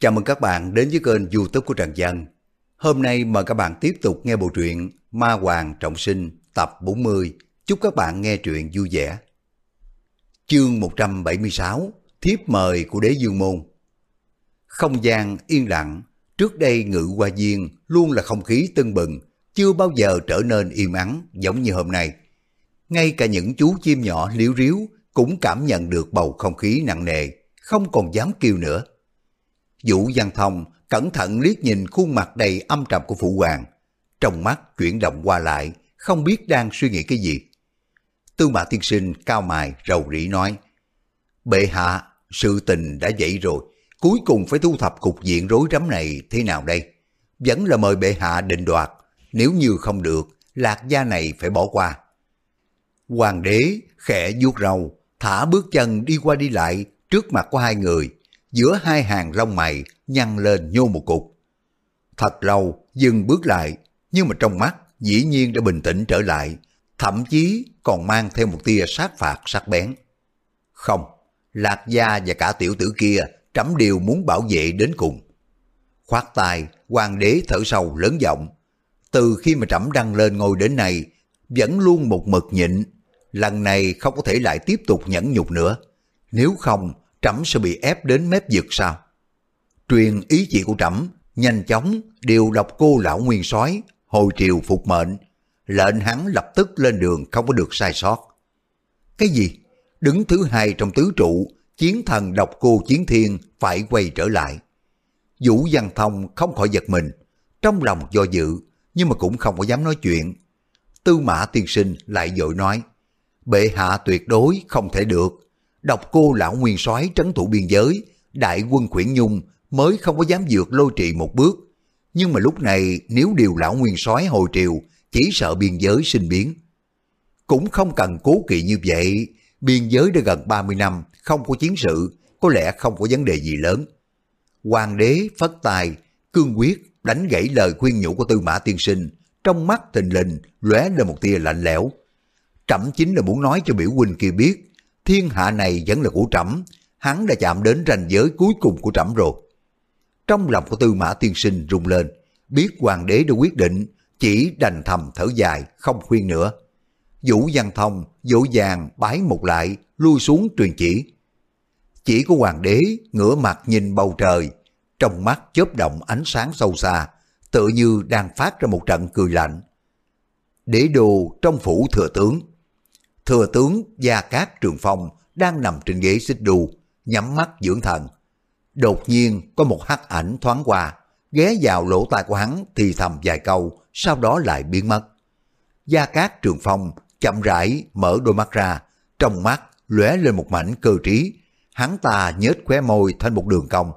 Chào mừng các bạn đến với kênh youtube của Trần Dân. Hôm nay mời các bạn tiếp tục nghe bộ truyện Ma Hoàng Trọng Sinh tập 40. Chúc các bạn nghe truyện vui vẻ. Chương 176 Thiếp mời của đế dương môn Không gian yên lặng, trước đây ngự qua viên luôn là không khí tưng bừng, chưa bao giờ trở nên im ắng giống như hôm nay. Ngay cả những chú chim nhỏ liếu riếu cũng cảm nhận được bầu không khí nặng nề, không còn dám kêu nữa. Vũ Văn Thông cẩn thận liếc nhìn khuôn mặt đầy âm trầm của Phụ Hoàng, trong mắt chuyển động qua lại, không biết đang suy nghĩ cái gì. Tư Mã Tiên Sinh cao mài rầu rĩ nói, Bệ hạ, sự tình đã vậy rồi, cuối cùng phải thu thập cục diện rối rắm này thế nào đây? Vẫn là mời bệ hạ định đoạt, nếu như không được, lạc gia này phải bỏ qua. Hoàng đế khẽ vuốt râu, thả bước chân đi qua đi lại trước mặt của hai người, giữa hai hàng lông mày nhăn lên nhô một cục. Thật lâu dừng bước lại, nhưng mà trong mắt dĩ nhiên đã bình tĩnh trở lại, thậm chí còn mang theo một tia sát phạt sắc bén. Không, Lạc Gia và cả tiểu tử kia trẫm đều muốn bảo vệ đến cùng. Khoát tay, hoàng đế thở sâu lớn giọng. Từ khi mà trẫm đăng lên ngôi đến nay, vẫn luôn một mực nhịn, lần này không có thể lại tiếp tục nhẫn nhục nữa. Nếu không, trẫm sẽ bị ép đến mép vực sao? Truyền ý chỉ của trẫm nhanh chóng điều độc cô lão nguyên soái hồi triều phục mệnh, lệnh hắn lập tức lên đường không có được sai sót. Cái gì? Đứng thứ hai trong tứ trụ, chiến thần độc cô chiến thiên phải quay trở lại. Vũ Văn Thông không khỏi giật mình, trong lòng do dự, nhưng mà cũng không có dám nói chuyện. Tư mã tiên sinh lại dội nói, bệ hạ tuyệt đối không thể được, độc cô lão nguyên soái trấn thủ biên giới, đại quân khuyển nhung mới không có dám vượt lôi trì một bước. Nhưng mà lúc này nếu điều lão nguyên soái hồi triều, chỉ sợ biên giới sinh biến. Cũng không cần cố kỵ như vậy, biên giới đã gần 30 năm, không có chiến sự, có lẽ không có vấn đề gì lớn. Hoàng đế phất tài, cương quyết đánh gãy lời khuyên nhủ của tư mã tiên sinh, trong mắt thình lình lóe lên một tia lạnh lẽo. Trẫm chính là muốn nói cho biểu huynh kia biết, thiên hạ này vẫn là của trẫm hắn đã chạm đến ranh giới cuối cùng của trẫm rồi. Trong lòng của tư mã tiên sinh rung lên, biết hoàng đế đã quyết định, chỉ đành thầm thở dài, không khuyên nữa. Vũ Văn Thông dỗ dàng bái một lại, lui xuống truyền chỉ. Chỉ của hoàng đế ngửa mặt nhìn bầu trời, trong mắt chớp động ánh sáng sâu xa, tự như đang phát ra một trận cười lạnh. Đế đồ trong phủ thừa tướng, thừa tướng Gia Cát Trường Phong đang nằm trên ghế xích đu, nhắm mắt dưỡng thần. Đột nhiên có một hắc ảnh thoáng qua, ghé vào lỗ tai của hắn thì thầm vài câu, sau đó lại biến mất. Gia Cát Trường Phong chậm rãi mở đôi mắt ra, trong mắt lóe lên một mảnh cơ trí, hắn ta nhếch khóe môi thành một đường cong.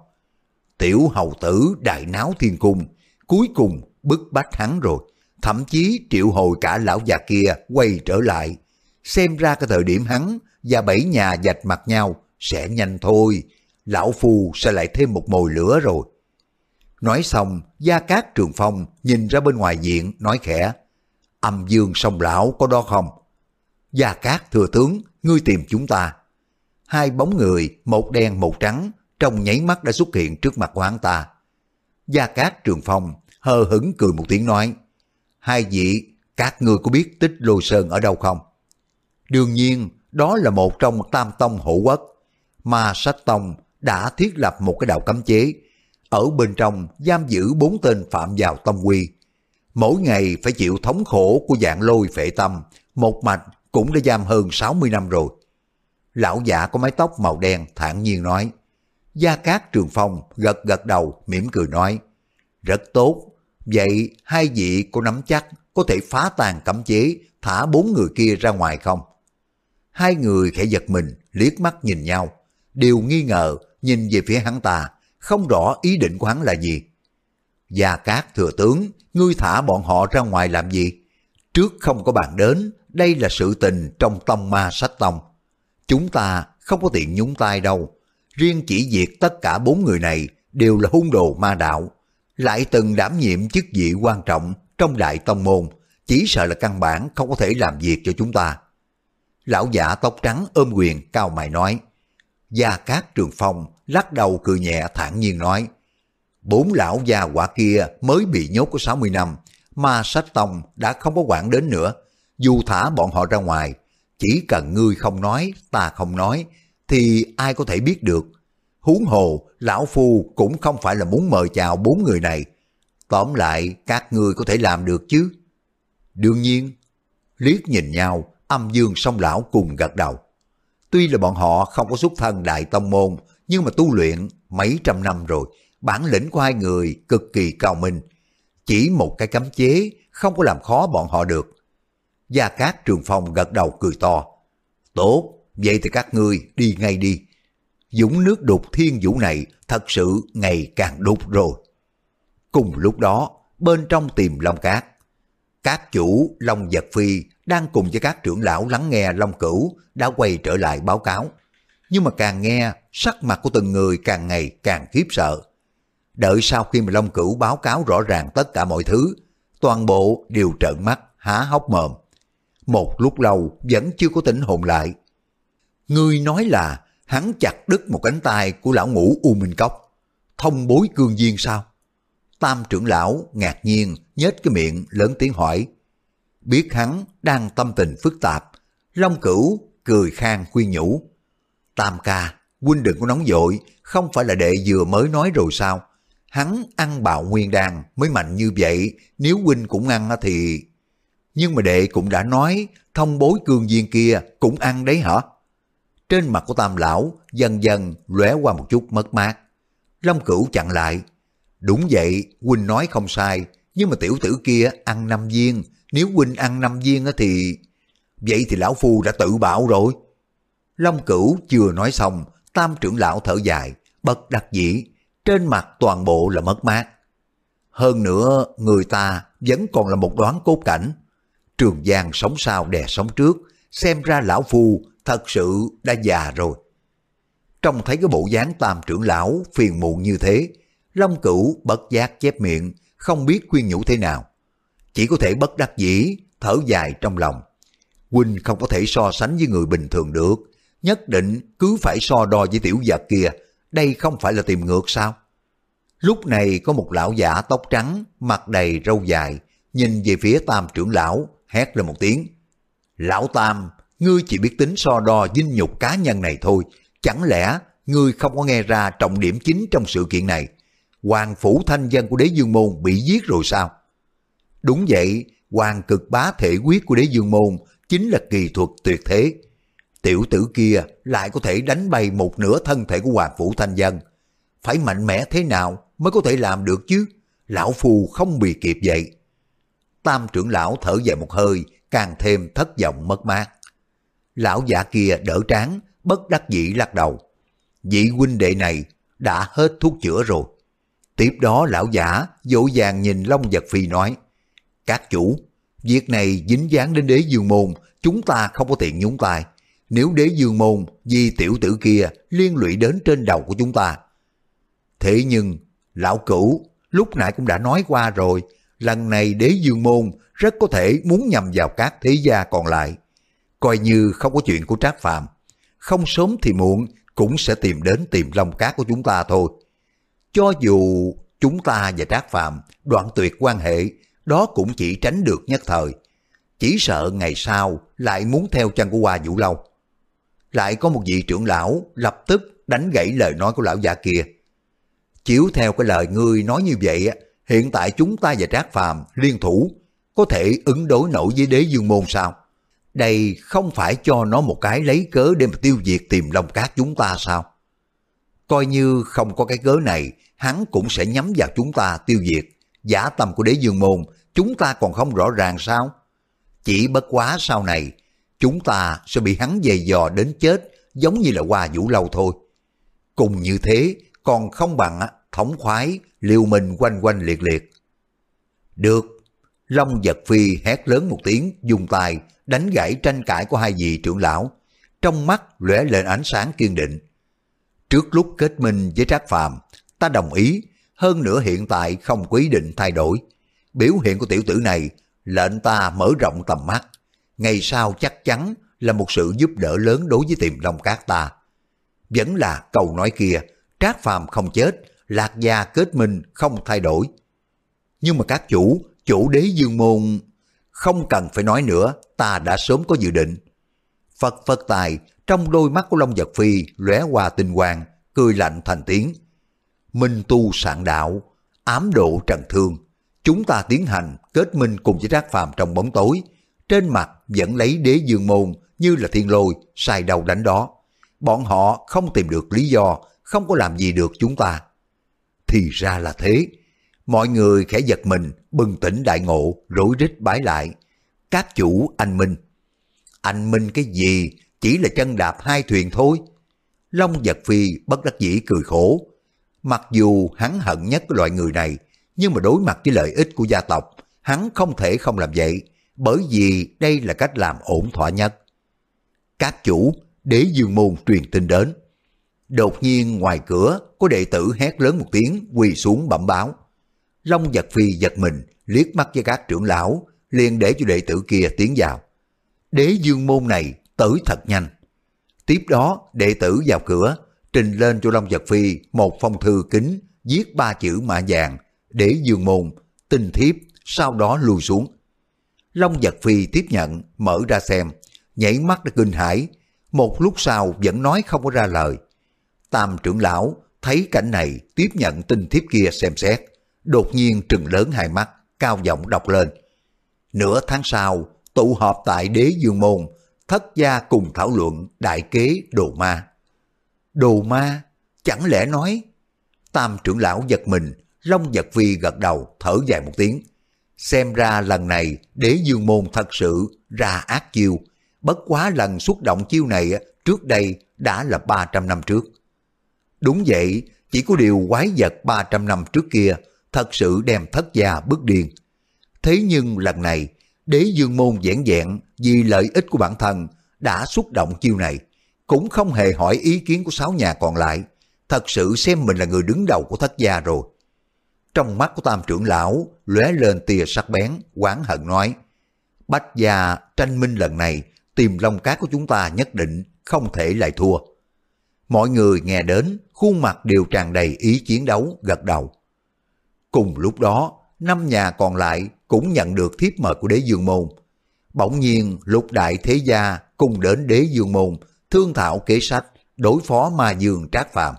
Tiểu hầu tử đại náo thiên cung, cuối cùng bức bách hắn rồi, thậm chí triệu hồi cả lão già kia quay trở lại, xem ra cái thời điểm hắn và bảy nhà dạch mặt nhau sẽ nhanh thôi, lão phu sẽ lại thêm một mồi lửa rồi. Nói xong, Gia Cát Trường Phong nhìn ra bên ngoài diện, nói khẽ, âm dương sông lão có đó không? Gia Cát thừa tướng, ngươi tìm chúng ta. Hai bóng người, một đen một trắng, trong nháy mắt đã xuất hiện trước mặt của hắn ta. Gia Cát Trường Phong hờ hững cười một tiếng nói, hai vị, các ngươi có biết tích lôi sơn ở đâu không? Đương nhiên, đó là một trong tam tông hộ quốc, mà sách tông đã thiết lập một cái đạo cấm chế, ở bên trong giam giữ bốn tên phạm vào tông quy. Mỗi ngày phải chịu thống khổ của dạng lôi phệ tâm, một mạch cũng đã giam hơn 60 năm rồi. Lão giả có mái tóc màu đen thản nhiên nói, Gia Cát Trường Phong gật gật đầu mỉm cười nói, rất tốt, vậy hai vị có nắm chắc có thể phá tan cấm chế thả bốn người kia ra ngoài không? Hai người khẽ giật mình, liếc mắt nhìn nhau, đều nghi ngờ nhìn về phía hắn ta, không rõ ý định của hắn là gì. Gia Cát thừa tướng, ngươi thả bọn họ ra ngoài làm gì? Trước không có bạn đến, đây là sự tình trong tông ma sách tông. Chúng ta không có tiện nhúng tay đâu. Riêng chỉ việc tất cả bốn người này đều là hung đồ ma đạo, lại từng đảm nhiệm chức vị quan trọng trong đại tông môn, chỉ sợ là căn bản không có thể làm việc cho chúng ta. Lão giả tóc trắng ôm quyền cao mày nói, Gia Cát Trường Phong lắc đầu cười nhẹ thản nhiên nói, Bốn lão già quả kia mới bị nhốt có 60 năm, ma sách tông đã không có quản đến nữa. Dù thả bọn họ ra ngoài, chỉ cần ngươi không nói, ta không nói, thì ai có thể biết được. Huống hồ, lão phu cũng không phải là muốn mời chào bốn người này. Tóm lại, các ngươi có thể làm được chứ? Đương nhiên, liếc nhìn nhau, âm dương song lão cùng gật đầu. Tuy là bọn họ không có xuất thân đại tông môn, nhưng mà tu luyện mấy trăm năm rồi, bản lĩnh của hai người cực kỳ cao minh. Chỉ một cái cấm chế không có làm khó bọn họ được. Gia Cát Trường Phong gật đầu cười to. Tốt, vậy thì các ngươi đi ngay đi. Dũng nước đục thiên vũ này thật sự ngày càng đục rồi. Cùng lúc đó, bên trong tìm Long Cát, các chủ Long Giật Phi đang cùng với các trưởng lão lắng nghe Long Cửu đã quay trở lại báo cáo. Nhưng mà càng nghe, sắc mặt của từng người càng ngày càng khiếp sợ. Đợi sau khi mà Long Cửu báo cáo rõ ràng tất cả mọi thứ, toàn bộ đều trợn mắt, há hốc mồm. Một lúc lâu vẫn chưa có tỉnh hồn lại. Ngươi nói là hắn chặt đứt một cánh tay của lão ngũ U Minh Cốc. Thông bối cương duyên sao? Tam trưởng lão ngạc nhiên nhếch cái miệng lớn tiếng hỏi. Biết hắn đang tâm tình phức tạp, Long Cửu cười khang khuyên nhủ. Tam ca, huynh đừng có nóng vội, không phải là đệ vừa mới nói rồi sao? Hắn ăn bạo nguyên đan mới mạnh như vậy, nếu huynh cũng ăn thì... Nhưng mà đệ cũng đã nói, thông bối cương viên kia cũng ăn đấy hả? Trên mặt của tam lão dần dần lóe qua một chút mất mát. Long cửu chặn lại. Đúng vậy, huynh nói không sai, nhưng mà tiểu tử kia ăn năm viên, nếu huynh ăn năm viên thì... Vậy thì lão phu đã tự bảo rồi. Long cửu chưa nói xong, tam trưởng lão thở dài, bật đặc dĩ, trên mặt toàn bộ là mất mát. Hơn nữa, người ta vẫn còn là một đoán cốt cảnh. Trường Giang sống sau đè sống trước, xem ra lão phu thật sự đã già rồi. Trông thấy cái bộ dáng tam trưởng lão phiền muộn như thế, Long Cửu bất giác chép miệng, không biết khuyên nhủ thế nào. Chỉ có thể bất đắc dĩ, thở dài trong lòng. Huynh không có thể so sánh với người bình thường được, nhất định cứ phải so đo với tiểu vật kia, đây không phải là tìm ngược sao? Lúc này có một lão giả tóc trắng, mặt đầy râu dài, nhìn về phía tam trưởng lão, hét lên một tiếng. Lão tam, ngươi chỉ biết tính so đo dinh nhục cá nhân này thôi, chẳng lẽ ngươi không có nghe ra trọng điểm chính trong sự kiện này? Hoàng phủ thanh dân của đế dương môn bị giết rồi sao? Đúng vậy, hoàng cực bá thể quyết của đế dương môn chính là kỳ thuật tuyệt thế. Tiểu tử kia lại có thể đánh bay một nửa thân thể của Hoàng Phủ Thanh Dân. Phải mạnh mẽ thế nào mới có thể làm được chứ? Lão Phù không bị kịp vậy. Tam trưởng lão thở dài một hơi, càng thêm thất vọng mất mát. Lão giả kia đỡ tráng, bất đắc dĩ lắc đầu. Vị huynh đệ này đã hết thuốc chữa rồi. Tiếp đó lão giả dỗ dàng nhìn Long Giật Phi nói, Các chủ, việc này dính dáng đến đế dương môn, chúng ta không có tiện nhúng tay nếu đế dương môn vì tiểu tử kia liên lụy đến trên đầu của chúng ta. Thế nhưng, lão cửu lúc nãy cũng đã nói qua rồi, lần này đế dương môn rất có thể muốn nhằm vào các thế gia còn lại. Coi như không có chuyện của Trác Phạm, không sớm thì muộn cũng sẽ tìm đến tìm long cát của chúng ta thôi. Cho dù chúng ta và Trác Phạm đoạn tuyệt quan hệ, đó cũng chỉ tránh được nhất thời. Chỉ sợ ngày sau lại muốn theo chân của Hoa Vũ Lâu lại có một vị trưởng lão lập tức đánh gãy lời nói của lão già kia. Chiếu theo cái lời ngươi nói như vậy, hiện tại chúng ta và Trác Phàm liên thủ có thể ứng đối nổi với đế dương môn sao? Đây không phải cho nó một cái lấy cớ để mà tiêu diệt tìm lòng cát chúng ta sao? Coi như không có cái cớ này, hắn cũng sẽ nhắm vào chúng ta tiêu diệt. Giả tâm của đế dương môn, chúng ta còn không rõ ràng sao? Chỉ bất quá sau này, chúng ta sẽ bị hắn dày dò đến chết giống như là qua vũ lâu thôi. Cùng như thế, còn không bằng thống khoái, liều mình quanh quanh liệt liệt. Được, Long giật phi hét lớn một tiếng, dùng tài đánh gãy tranh cãi của hai vị trưởng lão, trong mắt lóe lên ánh sáng kiên định. Trước lúc kết minh với Trác Phàm, ta đồng ý, hơn nữa hiện tại không có ý định thay đổi. Biểu hiện của tiểu tử này lệnh ta mở rộng tầm mắt, ngày sau chắc chắn là một sự giúp đỡ lớn đối với tiềm long cát ta. Vẫn là câu nói kia, trác phàm không chết, Lạc gia kết minh không thay đổi. Nhưng mà các chủ, chủ đế dương môn, không cần phải nói nữa, ta đã sớm có dự định. Phật Phật tài, trong đôi mắt của Long Giật Phi lóe qua tinh quang, cười lạnh thành tiếng. Minh tu sạn đạo, ám độ trần thương. Chúng ta tiến hành kết minh cùng với Trác Phàm trong bóng tối. Trên mặt vẫn lấy đế dương môn như là thiên lôi, sai đầu đánh đó. Bọn họ không tìm được lý do, không có làm gì được chúng ta. Thì ra là thế. Mọi người khẽ giật mình, bừng tỉnh đại ngộ, rối rít bái lại. Các chủ anh Minh. Anh Minh cái gì? Chỉ là chân đạp hai thuyền thôi. Long giật phi bất đắc dĩ cười khổ. Mặc dù hắn hận nhất cái loại người này, nhưng mà đối mặt với lợi ích của gia tộc, hắn không thể không làm vậy, bởi vì đây là cách làm ổn thỏa nhất. Các chủ, đế dương môn truyền tin đến. Đột nhiên ngoài cửa có đệ tử hét lớn một tiếng quỳ xuống bẩm báo. Long giật phi giật mình, liếc mắt với các trưởng lão, liền để cho đệ tử kia tiến vào. Đế dương môn này tới thật nhanh. Tiếp đó, đệ tử vào cửa, trình lên cho Long Giật Phi một phong thư kính, viết ba chữ mạ vàng, để dương môn, tinh thiếp, sau đó lùi xuống. Long Giật Phi tiếp nhận, mở ra xem, nhảy mắt đã kinh hãi, một lúc sau vẫn nói không có ra lời. Tam trưởng lão thấy cảnh này tiếp nhận tinh thiếp kia xem xét, đột nhiên trừng lớn hai mắt, cao giọng đọc lên. Nửa tháng sau, tụ họp tại đế dương môn, thất gia cùng thảo luận đại kế đồ ma. Đồ ma, chẳng lẽ nói? Tam trưởng lão giật mình, Long giật vi gật đầu, thở dài một tiếng. Xem ra lần này đế dương môn thật sự ra ác chiêu, bất quá lần xuất động chiêu này trước đây đã là 300 năm trước. Đúng vậy, chỉ có điều quái vật 300 năm trước kia thật sự đem thất gia bước điên. Thế nhưng lần này, đế dương môn vẹn vẹn vì lợi ích của bản thân đã xúc động chiêu này, cũng không hề hỏi ý kiến của sáu nhà còn lại, thật sự xem mình là người đứng đầu của thất gia rồi. Trong mắt của tam trưởng lão lóe lên tia sắc bén, quán hận nói, Bách gia tranh minh lần này, tìm long cát của chúng ta nhất định không thể lại thua. Mọi người nghe đến, khuôn mặt đều tràn đầy ý chiến đấu, gật đầu. Cùng lúc đó, năm nhà còn lại cũng nhận được thiếp mời của đế dương môn. Bỗng nhiên lục đại thế gia cùng đến đế dương môn thương thảo kế sách đối phó ma dương trác phạm.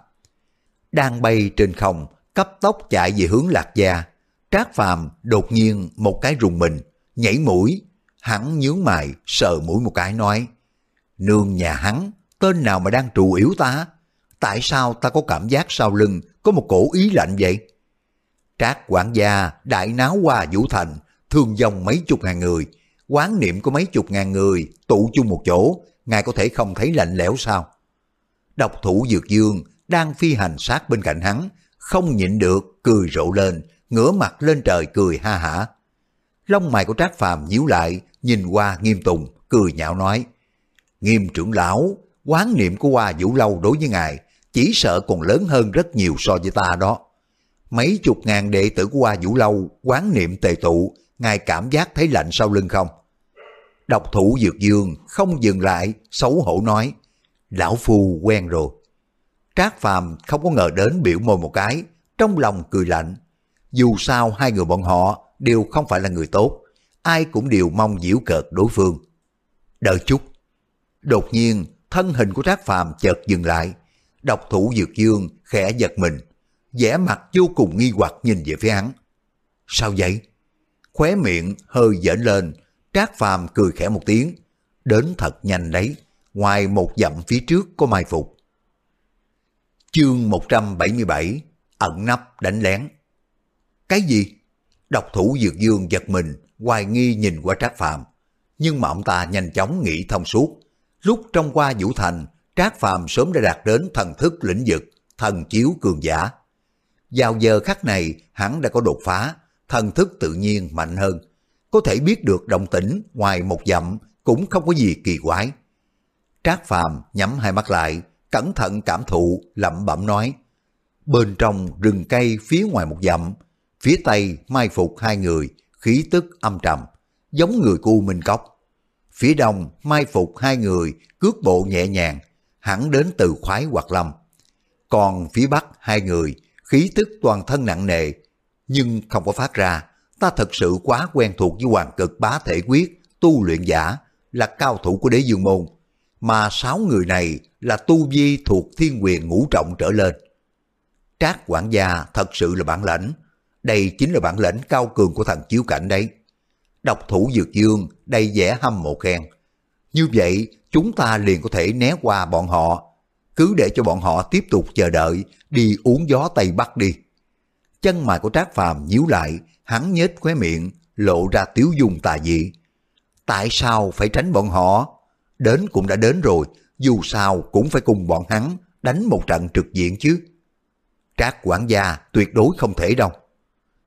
Đang bay trên không, cấp tốc chạy về hướng lạc gia. Trác phàm đột nhiên một cái rùng mình, nhảy mũi, hắn nhướng mày, sờ mũi một cái nói, nương nhà hắn, tên nào mà đang trụ yếu ta? Tại sao ta có cảm giác sau lưng có một cổ ý lạnh vậy? Trác quản gia đại náo qua Vũ Thành, thương dòng mấy chục ngàn người, quán niệm có mấy chục ngàn người tụ chung một chỗ, ngài có thể không thấy lạnh lẽo sao? Độc thủ Dược Dương đang phi hành sát bên cạnh hắn, không nhịn được, cười rộ lên, ngửa mặt lên trời cười ha hả. Lông mày của Trác Phàm nhíu lại, nhìn qua Nghiêm Tùng, cười nhạo nói, Nghiêm trưởng lão, quán niệm của Hoa Vũ Lâu đối với ngài, chỉ sợ còn lớn hơn rất nhiều so với ta đó. Mấy chục ngàn đệ tử của Hoa Vũ Lâu quán niệm tề tụ, ngài cảm giác thấy lạnh sau lưng không? Độc thủ Dược Dương không dừng lại, xấu hổ nói, Lão Phu quen rồi. Trác Phàm không có ngờ đến biểu môi một cái, trong lòng cười lạnh. Dù sao hai người bọn họ đều không phải là người tốt, ai cũng đều mong diễu cợt đối phương. Đợi chút. Đột nhiên, thân hình của Trác Phàm chợt dừng lại. Độc thủ Dược Dương khẽ giật mình, vẻ mặt vô cùng nghi hoặc nhìn về phía hắn. Sao vậy? Khóe miệng hơi dễn lên, Trác Phàm cười khẽ một tiếng, đến thật nhanh đấy, ngoài một dặm phía trước có mai phục. Chương 177 Ẩn nấp đánh lén Cái gì? Độc thủ Dược Dương giật mình, hoài nghi nhìn qua Trác Phàm Nhưng mà ông ta nhanh chóng nghĩ thông suốt. Lúc trong qua Vũ Thành, Trác Phàm sớm đã đạt đến thần thức lĩnh vực, thần chiếu cường giả. Vào giờ khắc này, hắn đã có đột phá, thần thức tự nhiên mạnh hơn. Có thể biết được động tĩnh ngoài một dặm cũng không có gì kỳ quái. Trác Phàm nhắm hai mắt lại, cẩn thận cảm thụ, lẩm bẩm nói. Bên trong rừng cây phía ngoài một dặm, phía tây mai phục hai người, khí tức âm trầm, giống người cu Minh Cốc. Phía đông mai phục hai người, cước bộ nhẹ nhàng, hẳn đến từ khoái hoặc lâm. Còn phía bắc hai người, khí tức toàn thân nặng nề, nhưng không có phát ra. Ta thật sự quá quen thuộc với hoàng cực bá thể quyết, tu luyện giả, là cao thủ của đế dương môn. Mà sáu người này là tu vi thuộc thiên quyền ngũ trọng trở lên. Trác quản gia thật sự là bản lãnh. Đây chính là bản lãnh cao cường của thằng chiếu cảnh đấy. Độc thủ dược dương đầy vẻ hâm mộ khen. Như vậy chúng ta liền có thể né qua bọn họ. Cứ để cho bọn họ tiếp tục chờ đợi đi uống gió Tây Bắc đi. Chân mày của Trác Phàm nhíu lại, hắn nhếch khóe miệng, lộ ra tiếu dung tà dị. Tại sao phải tránh bọn họ? Đến cũng đã đến rồi, dù sao cũng phải cùng bọn hắn đánh một trận trực diện chứ. Trác quản gia tuyệt đối không thể đâu.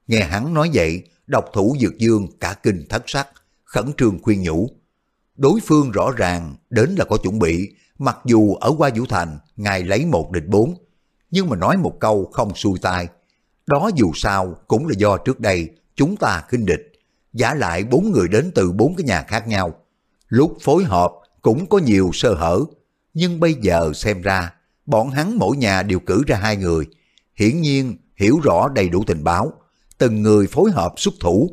Nghe hắn nói vậy, độc thủ dược dương cả kinh thất sắc, khẩn trương khuyên nhủ. Đối phương rõ ràng đến là có chuẩn bị, mặc dù ở qua Vũ Thành, ngài lấy một địch bốn, nhưng mà nói một câu không xuôi tai. Đó dù sao cũng là do trước đây chúng ta khinh địch, giả lại bốn người đến từ bốn cái nhà khác nhau. Lúc phối hợp cũng có nhiều sơ hở, nhưng bây giờ xem ra bọn hắn mỗi nhà đều cử ra hai người, hiển nhiên hiểu rõ đầy đủ tình báo, từng người phối hợp xuất thủ.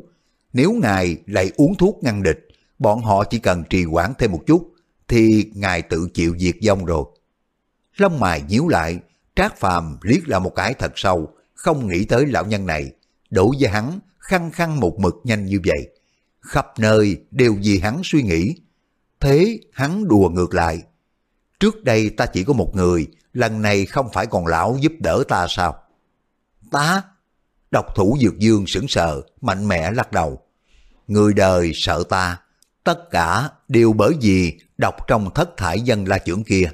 Nếu ngài lại uống thuốc ngăn địch, bọn họ chỉ cần trì hoãn thêm một chút, thì ngài tự chịu diệt vong rồi. Lông mài nhíu lại, Trác Phàm liếc là một cái thật sâu, không nghĩ tới lão nhân này. đổ với hắn, khăng khăng một mực nhanh như vậy. Khắp nơi đều vì hắn suy nghĩ. Thế hắn đùa ngược lại. Trước đây ta chỉ có một người, lần này không phải còn lão giúp đỡ ta sao? Ta? Độc thủ dược dương sững sờ, mạnh mẽ lắc đầu. Người đời sợ ta, tất cả đều bởi vì đọc trong thất thải dân la trưởng kia.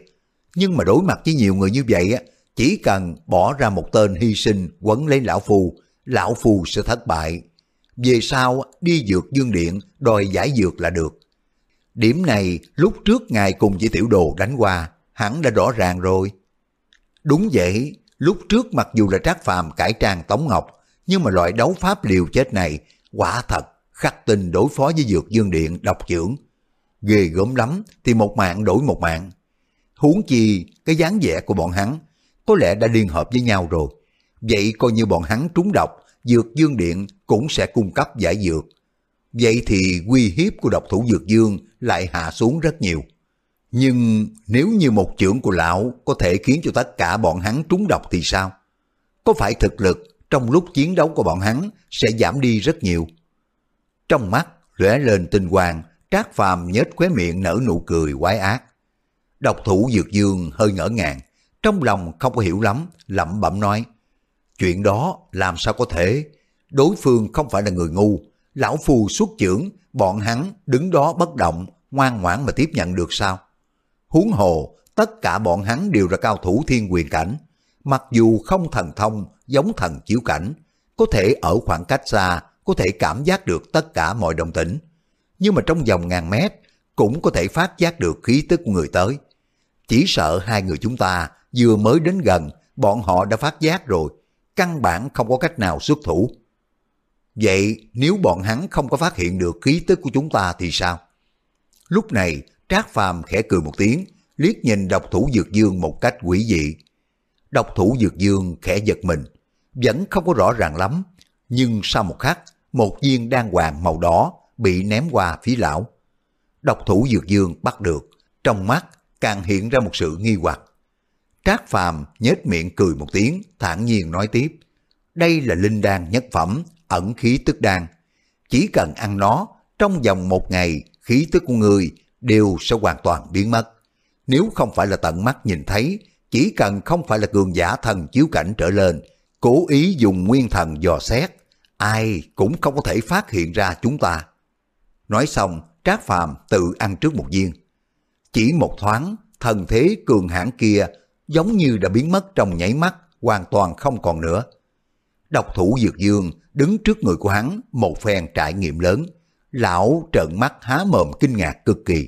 Nhưng mà đối mặt với nhiều người như vậy, chỉ cần bỏ ra một tên hy sinh quấn lấy lão phù, lão phù sẽ thất bại. Về sau đi dược dương điện đòi giải dược là được. Điểm này lúc trước ngài cùng với tiểu đồ đánh qua, hẳn đã rõ ràng rồi. Đúng vậy, lúc trước mặc dù là trác phàm cải trang Tống Ngọc, nhưng mà loại đấu pháp liều chết này quả thật khắc tình đối phó với dược dương điện độc trưởng. Ghê gớm lắm thì một mạng đổi một mạng. Huống chi cái dáng vẻ của bọn hắn có lẽ đã liên hợp với nhau rồi. Vậy coi như bọn hắn trúng độc, dược dương điện cũng sẽ cung cấp giải dược. Vậy thì uy hiếp của độc thủ dược dương lại hạ xuống rất nhiều. Nhưng nếu như một trưởng của lão có thể khiến cho tất cả bọn hắn trúng độc thì sao? Có phải thực lực trong lúc chiến đấu của bọn hắn sẽ giảm đi rất nhiều? Trong mắt lóe lên tinh quang, Trác Phàm nhếch khóe miệng nở nụ cười quái ác. Độc thủ Dược Dương hơi ngỡ ngàng, trong lòng không có hiểu lắm, lẩm bẩm nói. Chuyện đó làm sao có thể? Đối phương không phải là người ngu. Lão Phù xuất trưởng, bọn hắn đứng đó bất động, ngoan ngoãn mà tiếp nhận được sao? Huống hồ, tất cả bọn hắn đều là cao thủ thiên quyền cảnh. Mặc dù không thần thông giống thần chiếu cảnh, có thể ở khoảng cách xa, có thể cảm giác được tất cả mọi động tĩnh. Nhưng mà trong vòng ngàn mét, cũng có thể phát giác được khí tức của người tới. Chỉ sợ hai người chúng ta vừa mới đến gần, bọn họ đã phát giác rồi, căn bản không có cách nào xuất thủ. Vậy nếu bọn hắn không có phát hiện được khí tức của chúng ta thì sao? Lúc này, Trác Phàm khẽ cười một tiếng, liếc nhìn độc thủ Dược Dương một cách quỷ dị. Độc thủ Dược Dương khẽ giật mình, vẫn không có rõ ràng lắm, nhưng sau một khắc, một viên đan hoàng màu đỏ bị ném qua phía lão. Độc thủ Dược Dương bắt được, trong mắt càng hiện ra một sự nghi hoặc. Trác Phàm nhếch miệng cười một tiếng, thản nhiên nói tiếp. Đây là linh đan nhất phẩm, ẩn khí tức đan. Chỉ cần ăn nó, trong vòng một ngày, khí tức của người đều sẽ hoàn toàn biến mất. Nếu không phải là tận mắt nhìn thấy, chỉ cần không phải là cường giả thần chiếu cảnh trở lên, cố ý dùng nguyên thần dò xét, ai cũng không có thể phát hiện ra chúng ta. Nói xong, Trác Phàm tự ăn trước một viên. Chỉ một thoáng, thần thế cường hãn kia giống như đã biến mất trong nháy mắt, hoàn toàn không còn nữa. Độc thủ Dược Dương đứng trước người của hắn một phen trải nghiệm lớn. Lão trợn mắt há mồm kinh ngạc cực kỳ.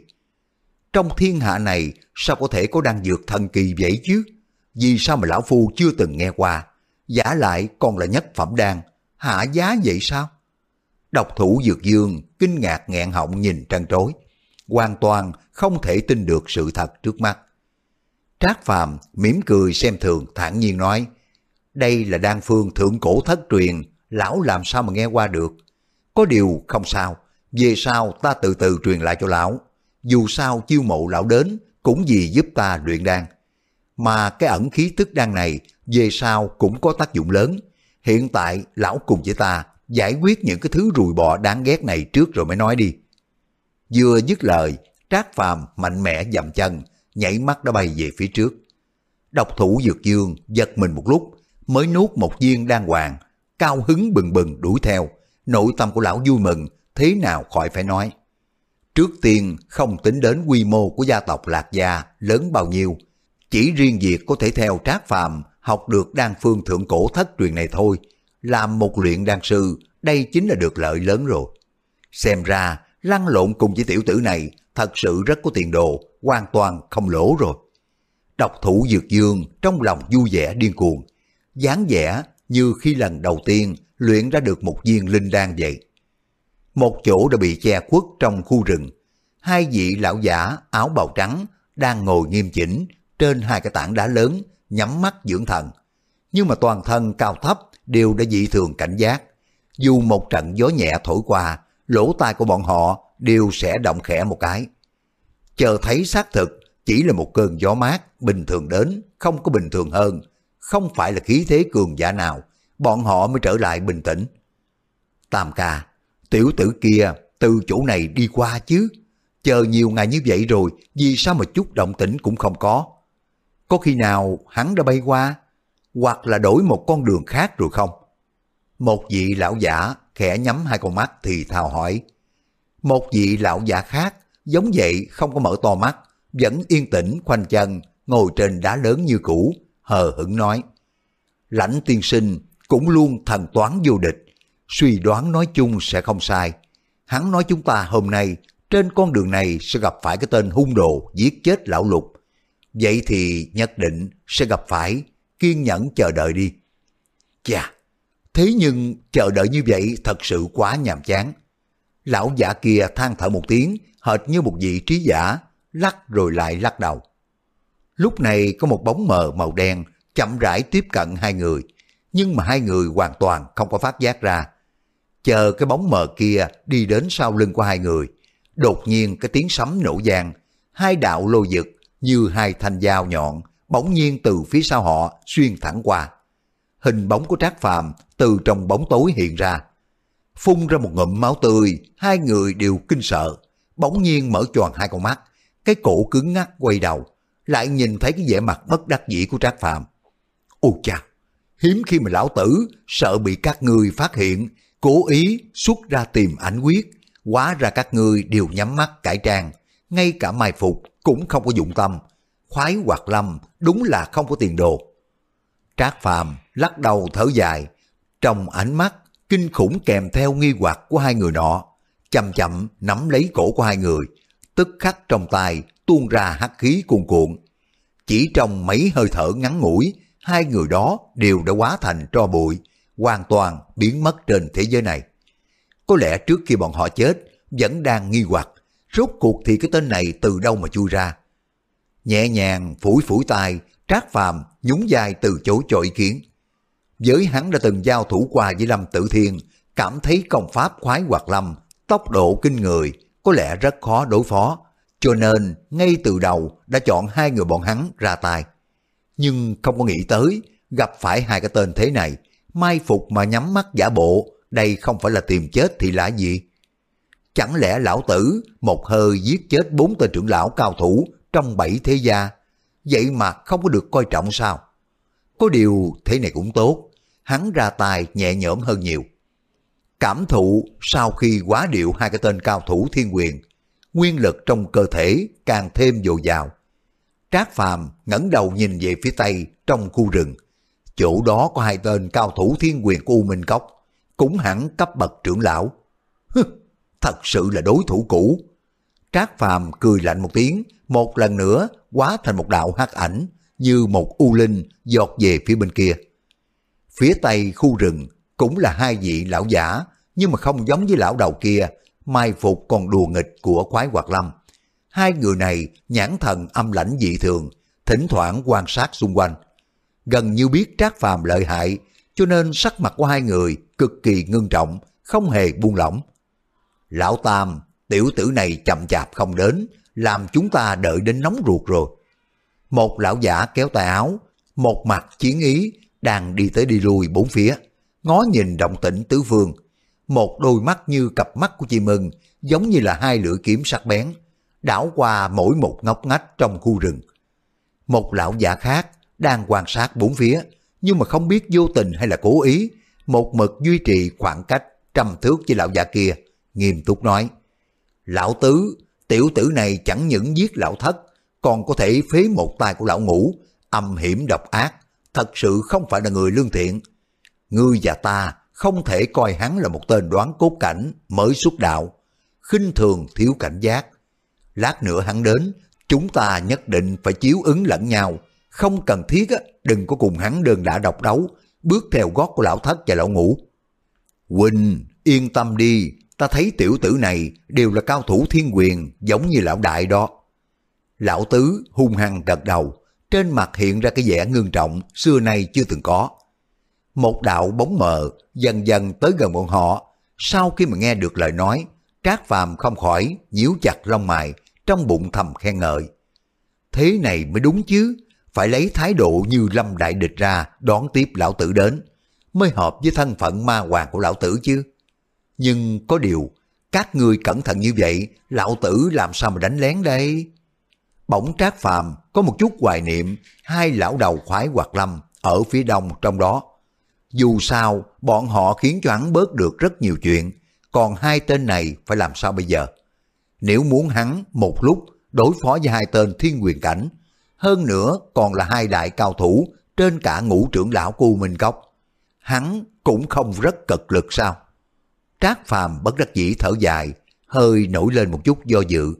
Trong thiên hạ này sao có thể có đan dược thần kỳ vậy chứ? Vì sao mà lão phu chưa từng nghe qua? Giả lại còn là nhất phẩm đan, hạ giá vậy sao? Độc thủ Dược Dương kinh ngạc nghẹn họng nhìn trăn trối. Hoàn toàn không thể tin được sự thật trước mắt. Trác Phàm mỉm cười xem thường thản nhiên nói, đây là đan phương thượng cổ thất truyền, lão làm sao mà nghe qua được. Có điều không sao, về sau ta từ từ truyền lại cho lão. Dù sao chiêu mộ lão đến cũng vì giúp ta luyện đan. Mà cái ẩn khí tức đan này về sau cũng có tác dụng lớn. Hiện tại lão cùng với ta giải quyết những cái thứ rùi bọ đáng ghét này trước rồi mới nói đi. Vừa dứt lời, Trác Phàm mạnh mẽ dậm chân, nhảy mắt đã bay về phía trước. Độc thủ dược dương giật mình một lúc, mới nuốt một viên đan hoàng, cao hứng bừng bừng đuổi theo. Nội tâm của lão vui mừng, thế nào khỏi phải nói. Trước tiên không tính đến quy mô của gia tộc Lạc Gia lớn bao nhiêu, chỉ riêng việc có thể theo Trác Phàm học được đan phương thượng cổ thất truyền này thôi, làm một luyện đan sư, đây chính là được lợi lớn rồi. Xem ra, lăn lộn cùng với tiểu tử này thật sự rất có tiền đồ, hoàn toàn không lỗ rồi. Độc thủ dược dương trong lòng vui vẻ điên cuồng, dáng vẻ như khi lần đầu tiên luyện ra được một viên linh đan vậy. Một chỗ đã bị che khuất trong khu rừng, hai vị lão giả áo bào trắng đang ngồi nghiêm chỉnh trên hai cái tảng đá lớn, nhắm mắt dưỡng thần. Nhưng mà toàn thân cao thấp đều đã dị thường cảnh giác. Dù một trận gió nhẹ thổi qua, lỗ tai của bọn họ đều sẽ động khẽ một cái. Chờ thấy xác thực chỉ là một cơn gió mát bình thường đến, không có bình thường hơn, không phải là khí thế cường giả nào, bọn họ mới trở lại bình tĩnh. Tam ca, tiểu tử kia từ chỗ này đi qua chứ, chờ nhiều ngày như vậy rồi, vì sao mà chút động tĩnh cũng không có. Có khi nào hắn đã bay qua, hoặc là đổi một con đường khác rồi không? Một vị lão giả khẽ nhắm hai con mắt thì thào hỏi. Một vị lão giả khác giống vậy không có mở to mắt, vẫn yên tĩnh khoanh chân, ngồi trên đá lớn như cũ, hờ hững nói. Lãnh tiên sinh cũng luôn thần toán vô địch, suy đoán nói chung sẽ không sai. Hắn nói chúng ta hôm nay trên con đường này sẽ gặp phải cái tên hung đồ giết chết lão lục. Vậy thì nhất định sẽ gặp phải, kiên nhẫn chờ đợi đi. Chà, thế nhưng chờ đợi như vậy thật sự quá nhàm chán. Lão giả kia than thở một tiếng, hệt như một vị trí giả, lắc rồi lại lắc đầu. Lúc này có một bóng mờ màu đen chậm rãi tiếp cận hai người, nhưng mà hai người hoàn toàn không có phát giác ra. Chờ cái bóng mờ kia đi đến sau lưng của hai người, đột nhiên cái tiếng sấm nổ vang, hai đạo lô dực như hai thanh dao nhọn bỗng nhiên từ phía sau họ xuyên thẳng qua. Hình bóng của Trác Phàm từ trong bóng tối hiện ra. Phun ra một ngụm máu tươi, hai người đều kinh sợ, bỗng nhiên mở tròn hai con mắt, cái cổ cứng ngắc quay đầu, lại nhìn thấy cái vẻ mặt bất đắc dĩ của Trác Phàm. Ô cha, hiếm khi mà lão tử sợ bị các ngươi phát hiện, cố ý xuất ra tìm ảnh quyết, quá ra các ngươi đều nhắm mắt cải trang, ngay cả mai phục cũng không có dụng tâm, khoái hoạt lâm đúng là không có tiền đồ. Trác Phàm lắc đầu thở dài, trong ánh mắt kinh khủng kèm theo nghi hoặc của hai người nọ, chậm chậm nắm lấy cổ của hai người, tức khắc trong tay tuôn ra hắc khí cuồn cuộn. Chỉ trong mấy hơi thở ngắn ngủi, hai người đó đều đã hóa thành tro bụi, hoàn toàn biến mất trên thế giới này. Có lẽ trước khi bọn họ chết, vẫn đang nghi hoặc, rốt cuộc thì cái tên này từ đâu mà chui ra. Nhẹ nhàng phủi phủi tay, trác phàm nhún vai từ chỗ cho ý kiến. Với hắn đã từng giao thủ qua với Lâm Tử Thiên, cảm thấy công pháp khoái hoạt lâm, tốc độ kinh người, có lẽ rất khó đối phó, cho nên ngay từ đầu đã chọn hai người bọn hắn ra tay. Nhưng không có nghĩ tới, gặp phải hai cái tên thế này, mai phục mà nhắm mắt giả bộ, đây không phải là tìm chết thì là gì? Chẳng lẽ lão tử một hơi giết chết bốn tên trưởng lão cao thủ trong bảy thế gia, vậy mà không có được coi trọng sao? Có điều thế này cũng tốt, hắn ra tài nhẹ nhõm hơn nhiều. Cảm thụ sau khi quá điệu hai cái tên cao thủ thiên quyền, nguyên lực trong cơ thể càng thêm dồi dào. Trác Phàm ngẩng đầu nhìn về phía tây trong khu rừng. Chỗ đó có hai tên cao thủ thiên quyền của U Minh Cốc, cũng hẳn cấp bậc trưởng lão. Thật sự là đối thủ cũ. Trác Phàm cười lạnh một tiếng, một lần nữa hóa thành một đạo hắc ảnh, như một u linh giọt về phía bên kia. Phía tây khu rừng cũng là hai vị lão giả, nhưng mà không giống với lão đầu kia, mai phục còn đùa nghịch của khoái hoạt lâm. Hai người này nhãn thần âm lãnh dị thường, thỉnh thoảng quan sát xung quanh. gần như biết Trác Phàm lợi hại, cho nên sắc mặt của hai người cực kỳ ngưng trọng, không hề buông lỏng. Lão Tam, tiểu tử này chậm chạp không đến, làm chúng ta đợi đến nóng ruột rồi. Một lão giả kéo tay áo, một mặt chiến ý, đang đi tới đi lui bốn phía, ngó nhìn động tĩnh tứ phương. Một đôi mắt như cặp mắt của chị mừng giống như là hai lưỡi kiếm sắc bén, đảo qua mỗi một ngóc ngách trong khu rừng. Một lão giả khác đang quan sát bốn phía, nhưng mà không biết vô tình hay là cố ý, một mực duy trì khoảng cách trăm thước với lão già kia, nghiêm túc nói. Lão tứ, tiểu tử này chẳng những giết lão thất, còn có thể phế một tay của lão ngũ, âm hiểm độc ác, thật sự không phải là người lương thiện. Ngươi và ta không thể coi hắn là một tên đoán cốt cảnh mới xuất đạo, khinh thường thiếu cảnh giác. Lát nữa hắn đến, chúng ta nhất định phải chiếu ứng lẫn nhau, không cần thiết đừng có cùng hắn đơn đã độc đấu, bước theo gót của lão thất và lão ngũ. Quỳnh yên tâm đi, ta thấy tiểu tử này đều là cao thủ thiên quyền giống như lão đại đó. Lão tứ hung hăng gật đầu, trên mặt hiện ra cái vẻ ngưng trọng xưa nay chưa từng có. Một đạo bóng mờ dần dần tới gần bọn họ, sau khi mà nghe được lời nói, Trác Phàm không khỏi nhíu chặt lông mày, trong bụng thầm khen ngợi. Thế này mới đúng chứ, phải lấy thái độ như lâm đại địch ra đón tiếp lão tử đến, mới hợp với thân phận ma hoàng của lão tử chứ. Nhưng có điều, các ngươi cẩn thận như vậy, lão tử làm sao mà đánh lén đây? Bỗng trác phàm có một chút hoài niệm hai lão đầu khoái hoạt lâm ở phía đông trong đó. Dù sao, bọn họ khiến cho hắn bớt được rất nhiều chuyện, còn hai tên này phải làm sao bây giờ? Nếu muốn hắn một lúc đối phó với hai tên thiên quyền cảnh, hơn nữa còn là hai đại cao thủ trên cả ngũ trưởng lão của U Minh Cốc, hắn cũng không rất cực lực sao? Trác Phàm bất đắc dĩ thở dài, hơi nổi lên một chút do dự.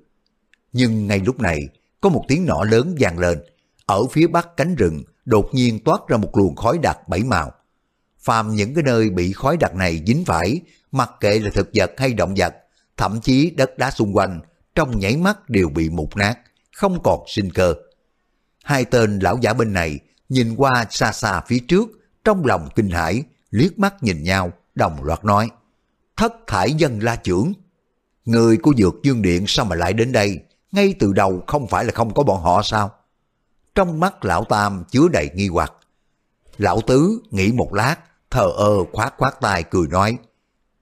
Nhưng ngay lúc này, có một tiếng nỏ lớn vang lên. Ở phía bắc cánh rừng, đột nhiên toát ra một luồng khói đặc bảy màu. Phàm những cái nơi bị khói đặc này dính phải, mặc kệ là thực vật hay động vật, thậm chí đất đá xung quanh, trong nhảy mắt đều bị mục nát, không còn sinh cơ. Hai tên lão giả bên này nhìn qua xa xa phía trước, trong lòng kinh hãi, liếc mắt nhìn nhau, đồng loạt nói thất thải dân la trưởng. Người của Dược Dương Điện sao mà lại đến đây, ngay từ đầu không phải là không có bọn họ sao? Trong mắt lão Tam chứa đầy nghi hoặc. Lão Tứ nghĩ một lát, thờ ơ khoát khoát tay cười nói,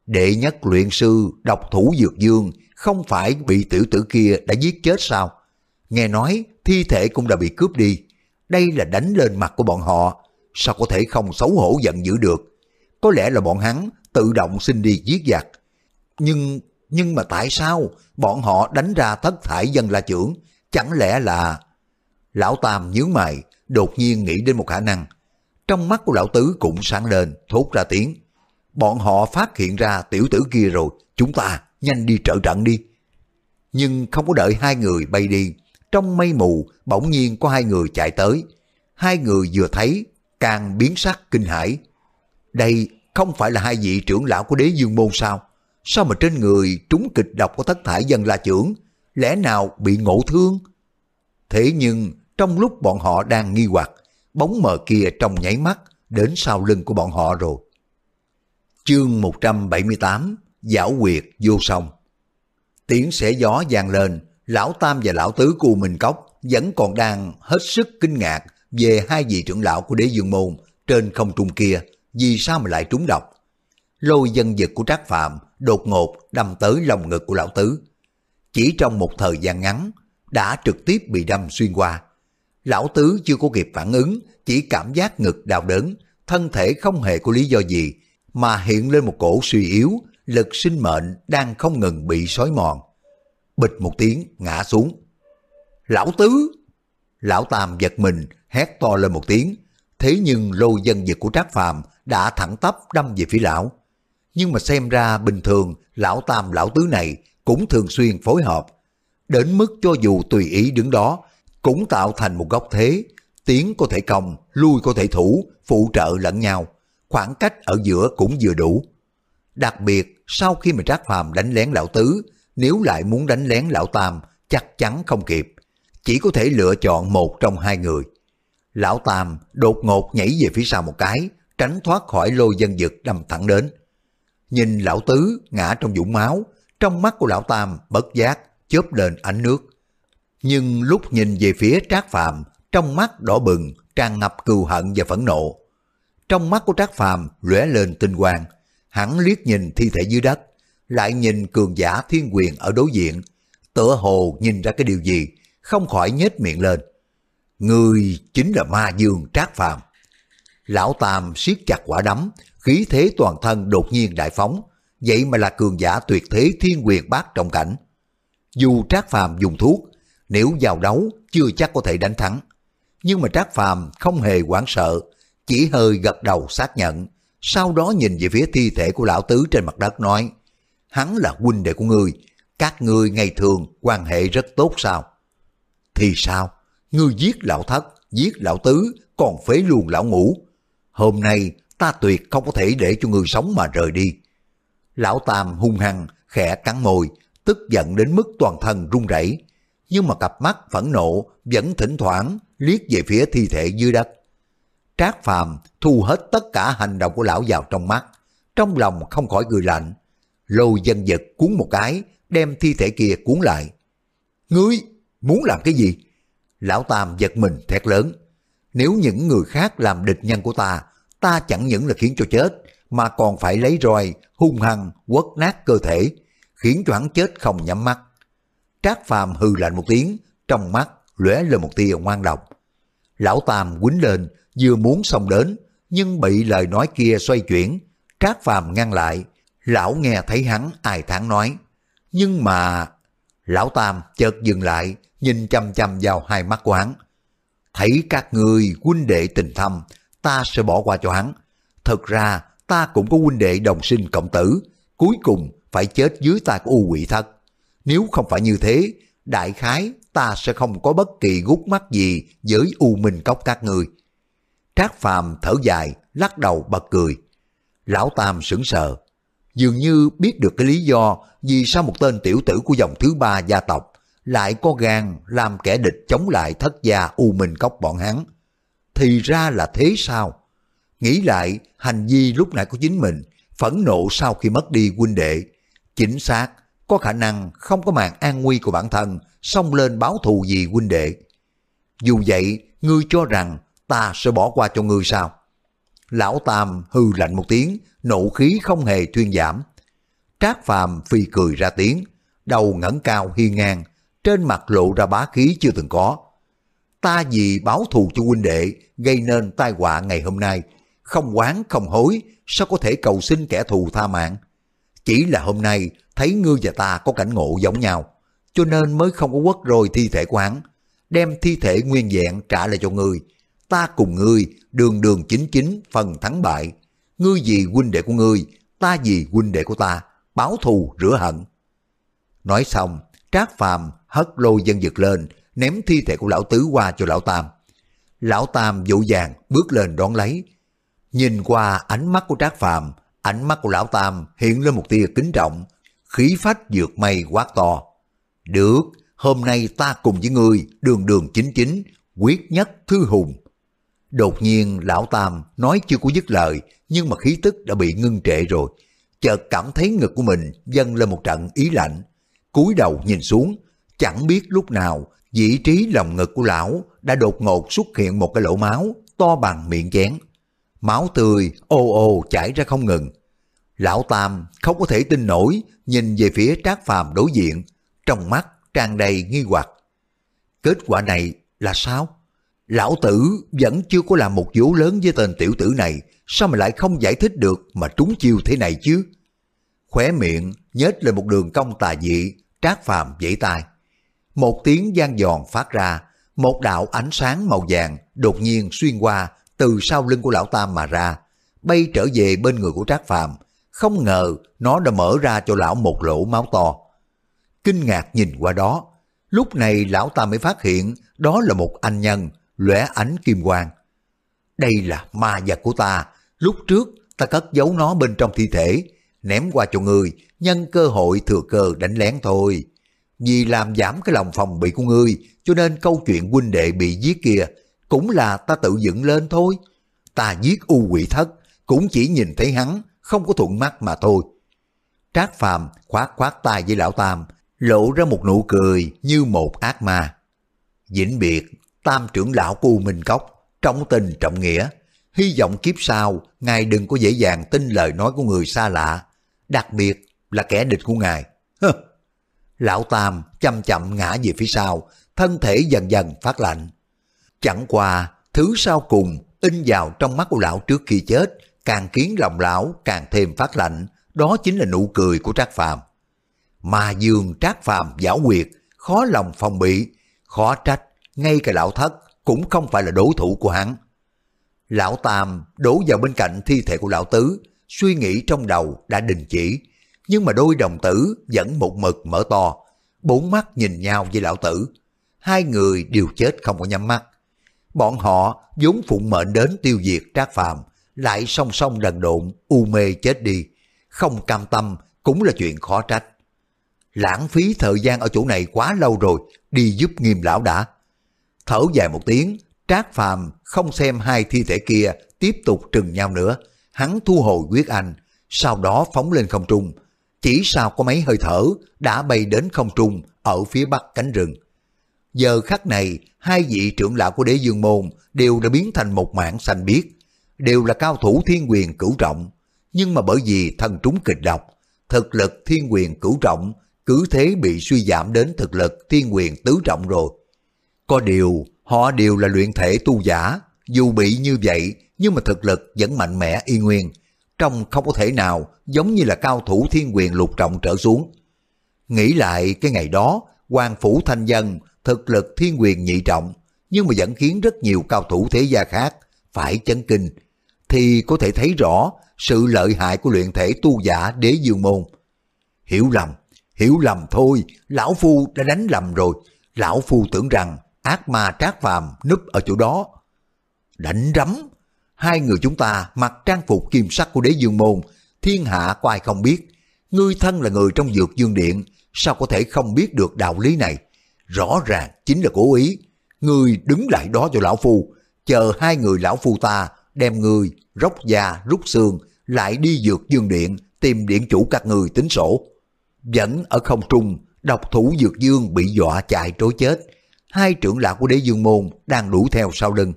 đệ nhất luyện sư độc thủ Dược Dương không phải bị tiểu tử kia đã giết chết sao? Nghe nói thi thể cũng đã bị cướp đi, đây là đánh lên mặt của bọn họ, sao có thể không xấu hổ giận dữ được? Có lẽ là bọn hắn tự động xin đi giết giặc. Nhưng, nhưng mà tại sao bọn họ đánh ra thất thải dân la trưởng? Chẳng lẽ là... Lão Tam nhướng mày, đột nhiên nghĩ đến một khả năng. Trong mắt của lão tứ cũng sáng lên, thốt ra tiếng. Bọn họ phát hiện ra tiểu tử kia rồi, chúng ta nhanh đi trợ trận đi. Nhưng không có đợi hai người bay đi, trong mây mù bỗng nhiên có hai người chạy tới. Hai người vừa thấy, càng biến sắc kinh hãi. Đây không phải là hai vị trưởng lão của đế dương môn sao? Sao mà trên người trúng kịch độc của thất thải dân la trưởng? Lẽ nào bị ngộ thương? Thế nhưng trong lúc bọn họ đang nghi hoặc, bóng mờ kia trong nháy mắt đến sau lưng của bọn họ rồi. Chương 178 Giảo quyệt vô song Tiếng xẻ gió vang lên, lão Tam và lão Tứ của mình cốc vẫn còn đang hết sức kinh ngạc về hai vị trưởng lão của đế dương môn trên không trung kia vì sao mà lại trúng độc. Lôi dân dực của Trác Phạm đột ngột đâm tới lòng ngực của lão tứ. Chỉ trong một thời gian ngắn, đã trực tiếp bị đâm xuyên qua. Lão tứ chưa có kịp phản ứng, chỉ cảm giác ngực đau đớn, thân thể không hề có lý do gì, mà hiện lên một cổ suy yếu, lực sinh mệnh đang không ngừng bị sói mòn. Bịch một tiếng ngã xuống. Lão tứ! Lão Tam giật mình, hét to lên một tiếng, thế nhưng lôi dân dịch của Trác Phàm đã thẳng tắp đâm về phía lão. Nhưng mà xem ra bình thường lão tam lão tứ này cũng thường xuyên phối hợp. Đến mức cho dù tùy ý đứng đó cũng tạo thành một góc thế, tiến có thể công, lui có thể thủ, phụ trợ lẫn nhau. Khoảng cách ở giữa cũng vừa đủ. Đặc biệt sau khi mà Trác Phàm đánh lén lão tứ, nếu lại muốn đánh lén lão tam chắc chắn không kịp. Chỉ có thể lựa chọn một trong hai người. Lão Tam đột ngột nhảy về phía sau một cái, tránh thoát khỏi lôi dân dực đâm thẳng đến. Nhìn lão tứ ngã trong vũng máu, trong mắt của lão Tam bất giác chớp lên ánh nước. Nhưng lúc nhìn về phía Trác Phàm, trong mắt đỏ bừng, tràn ngập cừu hận và phẫn nộ. Trong mắt của Trác Phàm lóe lên tinh quang, hắn liếc nhìn thi thể dưới đất, lại nhìn cường giả thiên quyền ở đối diện, tựa hồ nhìn ra cái điều gì, không khỏi nhếch miệng lên. Người chính là ma dương Trác Phàm. Lão Tam siết chặt quả đấm, khí thế toàn thân đột nhiên đại phóng, vậy mà là cường giả tuyệt thế thiên quyền bát trong cảnh. Dù Trác Phàm dùng thuốc, nếu vào đấu chưa chắc có thể đánh thắng. Nhưng mà Trác Phàm không hề hoảng sợ, chỉ hơi gật đầu xác nhận, sau đó nhìn về phía thi thể của lão tứ trên mặt đất nói, hắn là huynh đệ của ngươi, các ngươi ngày thường quan hệ rất tốt sao? Thì sao? Ngươi giết lão thất, giết lão tứ, còn phế luôn lão ngũ. Hôm nay ta tuyệt không có thể để cho người sống mà rời đi. Lão Tam hung hăng, khẽ cắn môi, tức giận đến mức toàn thân run rẩy, nhưng mà cặp mắt phẫn nộ vẫn thỉnh thoảng liếc về phía thi thể dưới đất. Trác Phàm thu hết tất cả hành động của lão vào trong mắt, trong lòng không khỏi cười lạnh. Lôi dân vật cuốn một cái, đem thi thể kia cuốn lại. Ngươi, muốn làm cái gì? Lão Tam giật mình thét lớn. Nếu những người khác làm địch nhân của ta, ta chẳng những là khiến cho chết, mà còn phải lấy roi, hung hăng, quất nát cơ thể, khiến cho hắn chết không nhắm mắt. Trác Phàm hư lạnh một tiếng, trong mắt lóe lên một tia ngoan độc. Lão Tam quýnh lên, vừa muốn xông đến, nhưng bị lời nói kia xoay chuyển. Trác Phàm ngăn lại, lão nghe thấy hắn ai thẳng nói. Nhưng mà... Lão Tam chợt dừng lại, nhìn chăm chăm vào hai mắt của hắn. Thấy các người huynh đệ tình thâm, ta sẽ bỏ qua cho hắn. Thật ra, ta cũng có huynh đệ đồng sinh cộng tử, cuối cùng phải chết dưới tay của u quỷ thất. Nếu không phải như thế, đại khái ta sẽ không có bất kỳ gút mắt gì với u minh cốc các người. Trác Phàm thở dài, lắc đầu bật cười. Lão Tam sững sờ, dường như biết được cái lý do vì sao một tên tiểu tử của dòng thứ ba gia tộc lại có gan làm kẻ địch chống lại thất gia u minh cốc bọn hắn. Thì ra là thế sao? Nghĩ lại hành vi lúc nãy của chính mình, phẫn nộ sau khi mất đi huynh đệ. Chính xác, có khả năng không có màn an nguy của bản thân, xông lên báo thù gì huynh đệ. Dù vậy, ngươi cho rằng ta sẽ bỏ qua cho ngươi sao? Lão Tam hư lạnh một tiếng, nộ khí không hề thuyên giảm. Trác Phàm phi cười ra tiếng, đầu ngẩng cao hiên ngang, trên mặt lộ ra bá khí chưa từng có. Ta vì báo thù cho huynh đệ, gây nên tai họa ngày hôm nay, không quán không hối, sao có thể cầu xin kẻ thù tha mạng? Chỉ là hôm nay thấy ngươi và ta có cảnh ngộ giống nhau, cho nên mới không có quất rồi thi thể của hắn, đem thi thể nguyên vẹn trả lại cho ngươi. Ta cùng ngươi, đường đường chính chính, phần thắng bại. Ngươi vì huynh đệ của ngươi, ta vì huynh đệ của ta, báo thù rửa hận. Nói xong, Trác Phàm hất lôi dân dực lên, ném thi thể của lão tứ qua cho lão Tam. Lão Tam dỗ dàng bước lên đón lấy. Nhìn qua ánh mắt của Trác Phàm, ánh mắt của lão Tam hiện lên một tia kính trọng, khí phách dược mây quát to. Được, hôm nay ta cùng với ngươi đường đường chính chính, quyết nhất thư hùng. Đột nhiên lão Tam nói chưa có dứt lời, nhưng mà khí tức đã bị ngưng trệ rồi. Chợt cảm thấy ngực của mình dâng lên một trận ý lạnh cúi đầu nhìn xuống, chẳng biết lúc nào vị trí lòng ngực của lão đã đột ngột xuất hiện một cái lỗ máu to bằng miệng chén. Máu tươi ô ô chảy ra không ngừng. Lão Tam không có thể tin nổi nhìn về phía Trác Phàm đối diện, trong mắt tràn đầy nghi hoặc. Kết quả này là sao? Lão tử vẫn chưa có làm một vũ lớn với tên tiểu tử này, sao mà lại không giải thích được mà trúng chiêu thế này chứ? Khóe miệng nhếch lên một đường cong tà dị, Trác Phàm dãy tay. Một tiếng gian giòn phát ra, một đạo ánh sáng màu vàng đột nhiên xuyên qua từ sau lưng của lão Tam mà ra, bay trở về bên người của Trác Phàm. Không ngờ nó đã mở ra cho lão một lỗ máu to. Kinh ngạc nhìn qua đó, lúc này lão ta mới phát hiện đó là một anh nhân lóe ánh kim quang. Đây là ma vật của ta, lúc trước ta cất giấu nó bên trong thi thể, ném qua cho người nhân cơ hội thừa cơ đánh lén thôi. Vì làm giảm cái lòng phòng bị của ngươi, cho nên câu chuyện huynh đệ bị giết kia cũng là ta tự dựng lên thôi. Ta giết u quỷ thất, cũng chỉ nhìn thấy hắn, không có thuận mắt mà thôi. Trác Phàm khoát khoát tay với lão Tam, lộ ra một nụ cười như một ác ma. Vĩnh biệt, Tam trưởng lão của U Minh Cốc, trọng tình trọng nghĩa, hy vọng kiếp sau ngài đừng có dễ dàng tin lời nói của người xa lạ, đặc biệt là kẻ địch của ngài. Hơ. Lão Tam chậm chậm ngã về phía sau, thân thể dần dần phát lạnh. Chẳng qua, thứ sau cùng in vào trong mắt của lão trước khi chết, càng khiến lòng lão càng thêm phát lạnh, đó chính là nụ cười của Trác Phàm. Mà dương Trác Phàm giảo quyệt, khó lòng phòng bị, khó trách, ngay cả lão thất cũng không phải là đối thủ của hắn. Lão Tam đổ vào bên cạnh thi thể của lão tứ, suy nghĩ trong đầu đã đình chỉ, nhưng mà đôi đồng tử vẫn một mực mở to, bốn mắt nhìn nhau với lão tử. Hai người đều chết không có nhắm mắt. Bọn họ vốn phụng mệnh đến tiêu diệt Trác Phàm, lại song song đần độn, u mê chết đi. Không cam tâm cũng là chuyện khó trách. Lãng phí thời gian ở chỗ này quá lâu rồi, đi giúp nghiêm lão đã. Thở dài một tiếng, Trác Phàm không xem hai thi thể kia tiếp tục trừng nhau nữa. Hắn thu hồi quyết anh, sau đó phóng lên không trung. Chỉ sau có mấy hơi thở đã bay đến không trung ở phía bắc cánh rừng. Giờ khắc này, hai vị trưởng lão của đế dương môn đều đã biến thành một mảng xanh biếc, đều là cao thủ thiên quyền cửu trọng. Nhưng mà bởi vì thần trúng kịch độc, thực lực thiên quyền cửu trọng cứ thế bị suy giảm đến thực lực thiên quyền tứ trọng rồi. Có điều, họ đều là luyện thể tu giả, dù bị như vậy nhưng mà thực lực vẫn mạnh mẽ y nguyên, trông không có thể nào giống như là cao thủ thiên quyền lục trọng trở xuống. Nghĩ lại cái ngày đó, quan phủ thanh dân thực lực thiên quyền nhị trọng, nhưng mà vẫn khiến rất nhiều cao thủ thế gia khác phải chấn kinh, thì có thể thấy rõ sự lợi hại của luyện thể tu giả đế dương môn. Hiểu lầm, hiểu lầm thôi, lão phu đã đánh lầm rồi, lão phu tưởng rằng ác ma trác phàm núp ở chỗ đó. Đánh rắm, hai người chúng ta mặc trang phục kim sắc của đế dương môn, thiên hạ có ai không biết. Ngươi thân là người trong dược dương điện, sao có thể không biết được đạo lý này? Rõ ràng chính là cố ý. Ngươi đứng lại đó cho lão phu, chờ hai người lão phu ta đem ngươi róc da rút xương lại đi dược dương điện tìm điện chủ các người tính sổ. Vẫn ở không trung, độc thủ dược dương bị dọa chạy trối chết. Hai trưởng lão của đế dương môn đang đuổi theo sau lưng.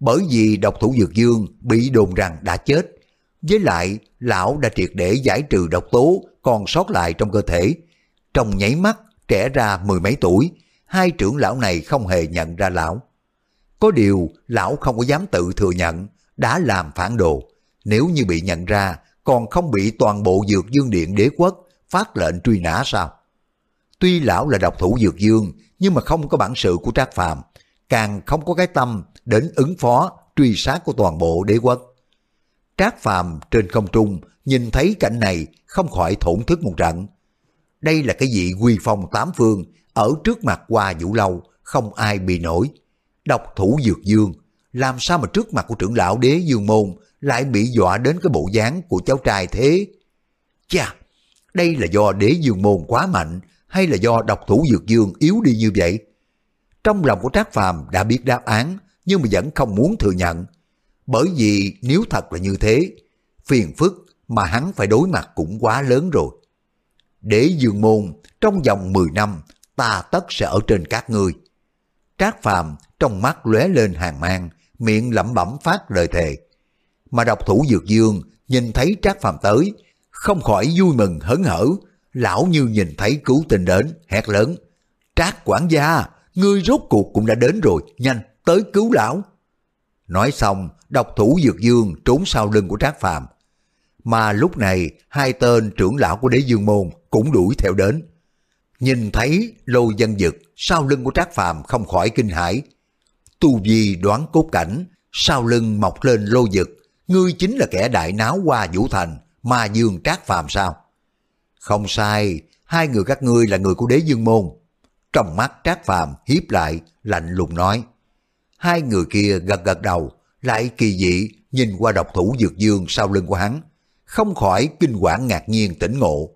Bởi vì độc thủ dược dương bị đồn rằng đã chết. Với lại, lão đã triệt để giải trừ độc tố còn sót lại trong cơ thể. Trong nháy mắt, trẻ ra mười mấy tuổi, hai trưởng lão này không hề nhận ra lão. Có điều, lão không có dám tự thừa nhận, đã làm phản đồ. Nếu như bị nhận ra, còn không bị toàn bộ dược dương điện đế quốc phát lệnh truy nã sao? Tuy lão là độc thủ dược dương, nhưng mà không có bản sự của Trác Phàm, càng không có cái tâm đến ứng phó truy sát của toàn bộ đế quốc. Trác Phàm trên không trung nhìn thấy cảnh này không khỏi thổn thức một trận. Đây là cái vị quy phong tám phương ở trước mặt qua vũ lâu không ai bị nổi. Độc thủ dược dương làm sao mà trước mặt của trưởng lão đế dương môn lại bị dọa đến cái bộ dáng của cháu trai thế? Chà, đây là do đế dương môn quá mạnh hay là do độc thủ dược dương yếu đi như vậy? Trong lòng của Trác Phàm đã biết đáp án nhưng mà vẫn không muốn thừa nhận. Bởi vì nếu thật là như thế, phiền phức mà hắn phải đối mặt cũng quá lớn rồi. để dương môn, trong vòng 10 năm, ta tất sẽ ở trên các ngươi. Trác Phàm trong mắt lóe lên hàng mang, miệng lẩm bẩm phát lời thề. Mà độc thủ dược dương nhìn thấy Trác Phàm tới, không khỏi vui mừng hớn hở, lão như nhìn thấy cứu tình đến, hét lớn. Trác quản gia, ngươi rốt cuộc cũng đã đến rồi, nhanh, tới cứu lão. Nói xong, độc thủ dược dương trốn sau lưng của Trác Phàm. Mà lúc này, hai tên trưởng lão của đế dương môn cũng đuổi theo đến. Nhìn thấy lô dân dực sau lưng của Trác Phàm không khỏi kinh hãi. Tu vi đoán cốt cảnh, sau lưng mọc lên lô dực, ngươi chính là kẻ đại náo qua Vũ Thành, mà dương Trác Phàm sao? Không sai, hai người các ngươi là người của đế dương môn. Trong mắt Trác Phàm hiếp lại, lạnh lùng nói. Hai người kia gật gật đầu, lại kỳ dị nhìn qua độc thủ dược dương sau lưng của hắn, không khỏi kinh quản ngạc nhiên tỉnh ngộ.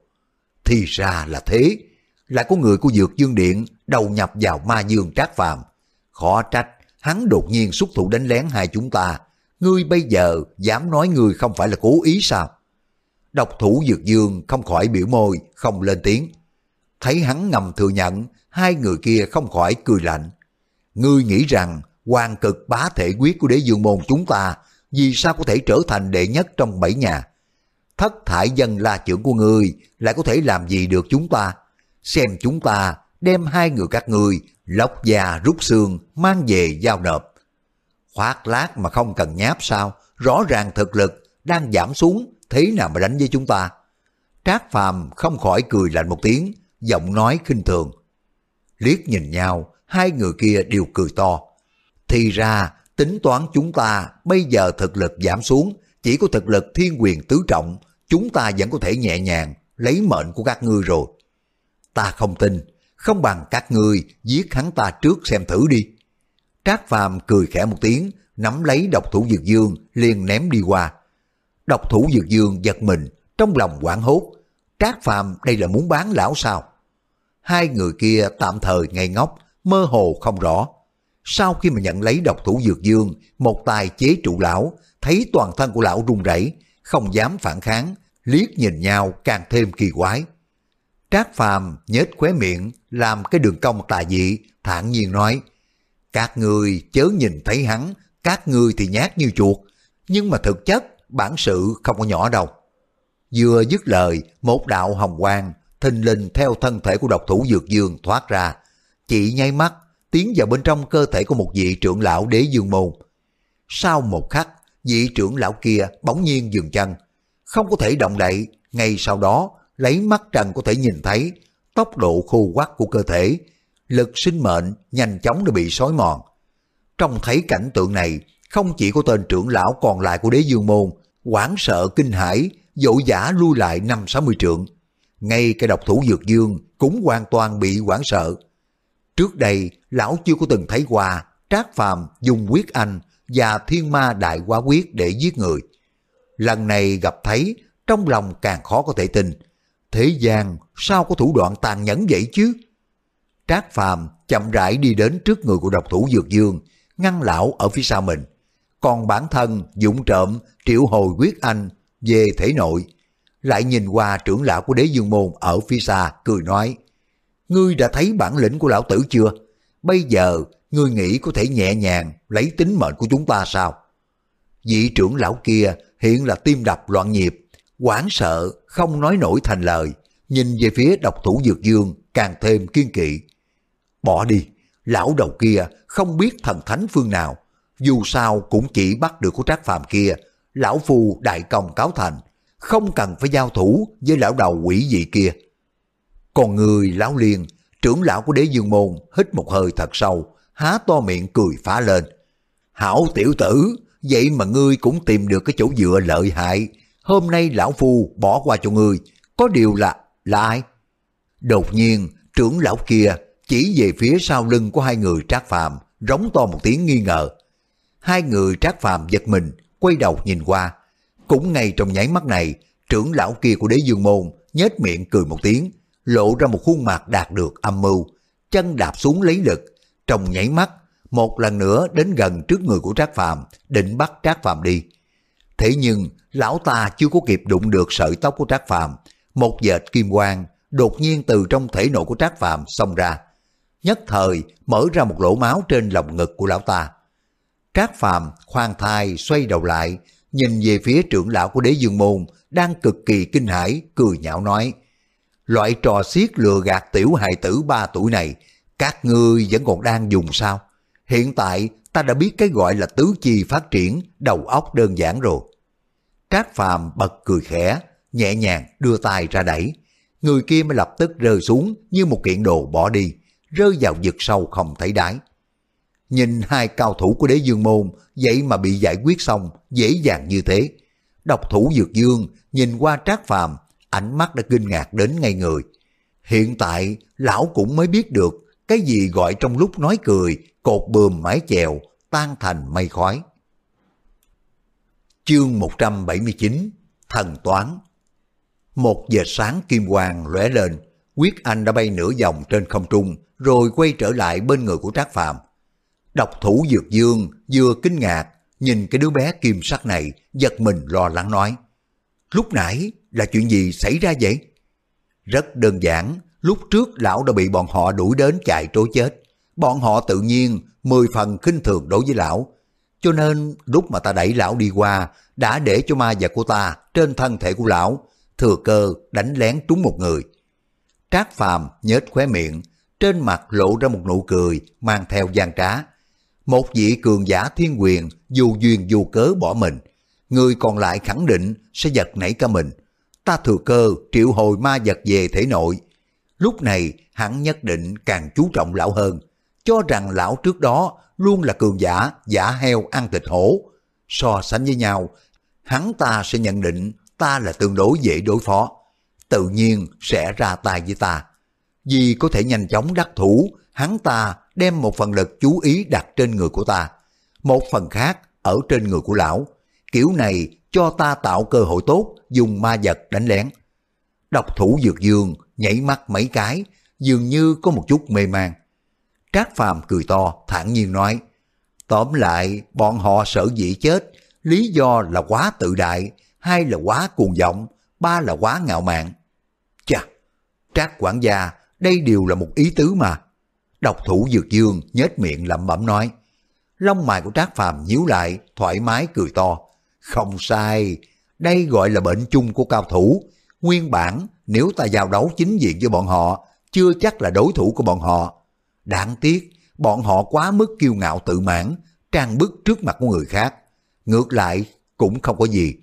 Thì ra là thế, lại có người của dược dương điện đầu nhập vào ma dương trác phàm. Khó trách, hắn đột nhiên xuất thủ đánh lén hai chúng ta. Ngươi bây giờ dám nói ngươi không phải là cố ý sao? Độc thủ Dược Dương không khỏi biểu môi, không lên tiếng. Thấy hắn ngầm thừa nhận, hai người kia không khỏi cười lạnh. Ngươi nghĩ rằng hoàng cực bá thể quyết của đế dương môn chúng ta vì sao có thể trở thành đệ nhất trong bảy nhà? Thất thải dân la trưởng của người lại có thể làm gì được chúng ta? Xem chúng ta đem hai người các ngươi lóc già rút xương mang về giao nộp. Khoác lát mà không cần nháp sao? Rõ ràng thực lực đang giảm xuống, thế nào mà đánh với chúng ta? Trác Phàm không khỏi cười lạnh một tiếng, giọng nói khinh thường. Liếc nhìn nhau, hai người kia đều cười to. Thì ra, tính toán chúng ta bây giờ thực lực giảm xuống, chỉ có thực lực thiên quyền tứ trọng, chúng ta vẫn có thể nhẹ nhàng lấy mệnh của các ngươi rồi. Ta không tin, không bằng các ngươi giết hắn ta trước xem thử đi. Trác Phàm cười khẽ một tiếng, nắm lấy độc thủ Dược Dương liền ném đi qua. Độc thủ Dược Dương giật mình, trong lòng quảng hốt. Trác Phàm đây là muốn bán lão sao? Hai người kia tạm thời ngây ngốc, mơ hồ không rõ. Sau khi mà nhận lấy độc thủ Dược Dương, một tài chế trụ lão, thấy toàn thân của lão run rẩy, không dám phản kháng, liếc nhìn nhau càng thêm kỳ quái. Trác Phàm nhếch khóe miệng, làm cái đường cong tà dị, thản nhiên nói, các người chớ nhìn thấy hắn, các người thì nhát như chuột, nhưng mà thực chất bản sự không có nhỏ đâu. Vừa dứt lời, một đạo hồng quang thình lình theo thân thể của độc thủ dược dương thoát ra, chỉ nháy mắt tiến vào bên trong cơ thể của một vị trưởng lão đế dương môn. Sau một khắc, vị trưởng lão kia bỗng nhiên dừng chân, không có thể động đậy, ngay sau đó lấy mắt trần có thể nhìn thấy tốc độ khô quắc của cơ thể, lực sinh mệnh nhanh chóng đã bị sói mòn. Trong thấy cảnh tượng này, không chỉ có tên trưởng lão còn lại của đế dương môn, hoảng sợ kinh hãi, dội giả lui lại năm sáu mươi trượng. Ngay cái độc thủ dược dương cũng hoàn toàn bị hoảng sợ. Trước đây, lão chưa có từng thấy qua Trác Phàm dùng quyết anh và thiên ma đại quá quyết để giết người. Lần này gặp thấy, trong lòng càng khó có thể tin. Thế gian sao có thủ đoạn tàn nhẫn vậy chứ? Trác Phàm chậm rãi đi đến trước người của độc thủ Dược Dương, ngăn lão ở phía sau mình. Còn bản thân dũng trộm triệu hồi quyết anh về thể nội. Lại nhìn qua trưởng lão của đế dương môn ở phía xa, cười nói. Ngươi đã thấy bản lĩnh của lão tử chưa? Bây giờ, ngươi nghĩ có thể nhẹ nhàng lấy tính mệnh của chúng ta sao? Vị trưởng lão kia hiện là tim đập loạn nhịp, hoảng sợ, không nói nổi thành lời, nhìn về phía độc thủ dược dương càng thêm kiên kỵ. Bỏ đi, lão đầu kia không biết thần thánh phương nào, dù sao cũng chỉ bắt được của trác phàm kia, lão phu đại công cáo thành, không cần phải giao thủ với lão đầu quỷ dị kia. Còn người lão liên, trưởng lão của đế dương môn hít một hơi thật sâu, há to miệng cười phá lên. Hảo tiểu tử, vậy mà ngươi cũng tìm được cái chỗ dựa lợi hại. Hôm nay lão phu bỏ qua cho ngươi, có điều là, là ai? Đột nhiên, trưởng lão kia chỉ về phía sau lưng của hai người trác phàm, rống to một tiếng nghi ngờ. Hai người trác phàm giật mình, quay đầu nhìn qua. Cũng ngay trong nháy mắt này, trưởng lão kia của đế dương môn nhếch miệng cười một tiếng, lộ ra một khuôn mặt đạt được âm mưu, chân đạp xuống lấy lực, trong nháy mắt, một lần nữa đến gần trước người của Trác Phàm, định bắt Trác Phàm đi. Thế nhưng, lão ta chưa có kịp đụng được sợi tóc của Trác Phàm, một dệt kim quang đột nhiên từ trong thể nội của Trác Phàm xông ra, nhất thời mở ra một lỗ máu trên lòng ngực của lão ta. Trác Phàm khoan thai xoay đầu lại, nhìn về phía trưởng lão của đế dương môn đang cực kỳ kinh hãi cười nhạo nói: Loại trò xiết lừa gạt tiểu hài tử ba tuổi này, các ngươi vẫn còn đang dùng sao? Hiện tại ta đã biết cái gọi là tứ chi phát triển, đầu óc đơn giản rồi. Trác Phàm bật cười khẽ, nhẹ nhàng đưa tay ra đẩy. Người kia mới lập tức rơi xuống như một kiện đồ bỏ đi, rơi vào vực sâu không thấy đáy. Nhìn hai cao thủ của đế dương môn, vậy mà bị giải quyết xong, dễ dàng như thế. Độc thủ dược dương, nhìn qua trác phàm, ánh mắt đã kinh ngạc đến ngay người. Hiện tại, lão cũng mới biết được cái gì gọi trong lúc nói cười, cột bườm mái chèo, tan thành mây khói. Chương 179 Thần Toán Một giờ sáng kim quang lóe lên, Quyết Anh đã bay nửa vòng trên không trung, rồi quay trở lại bên người của Trác Phàm. Độc thủ dược dương vừa kinh ngạc, nhìn cái đứa bé kim sắc này, giật mình lo lắng nói. Lúc nãy là chuyện gì xảy ra vậy? Rất đơn giản, lúc trước lão đã bị bọn họ đuổi đến chạy trối chết. Bọn họ tự nhiên mười phần khinh thường đối với lão. Cho nên lúc mà ta đẩy lão đi qua, đã để cho ma vật của ta trên thân thể của lão, thừa cơ đánh lén trúng một người. Trác Phàm nhếch khóe miệng, trên mặt lộ ra một nụ cười mang theo gian trá. Một vị cường giả thiên quyền dù duyên dù cớ bỏ mình, người còn lại khẳng định sẽ giật nảy cả mình. Ta thừa cơ triệu hồi ma vật về thể nội. Lúc này hắn nhất định càng chú trọng lão hơn, cho rằng lão trước đó luôn là cường giả giả heo ăn thịt hổ. So sánh với nhau, hắn ta sẽ nhận định ta là tương đối dễ đối phó, tự nhiên sẽ ra tay với ta. Vì có thể nhanh chóng đắc thủ, hắn ta đem một phần lực chú ý đặt trên người của ta, một phần khác ở trên người của lão. Kiểu này cho ta tạo cơ hội tốt dùng ma vật đánh lén. Độc thủ dược dương nhảy mắt mấy cái, dường như có một chút mê man. Trác Phàm cười to, thản nhiên nói, tóm lại bọn họ sợ dĩ chết, lý do là quá tự đại, hai là quá cuồng vọng, ba là quá ngạo mạn. Chà, Trác quản gia, đây đều là một ý tứ mà. Độc thủ dược dương nhếch miệng lẩm bẩm nói. Lông mày của Trác Phàm nhíu lại, thoải mái cười to. Không sai, đây gọi là bệnh chung của cao thủ. Nguyên bản, nếu ta giao đấu chính diện với bọn họ, chưa chắc là đối thủ của bọn họ. Đáng tiếc, bọn họ quá mức kiêu ngạo tự mãn, trang bức trước mặt của người khác. Ngược lại, cũng không có gì.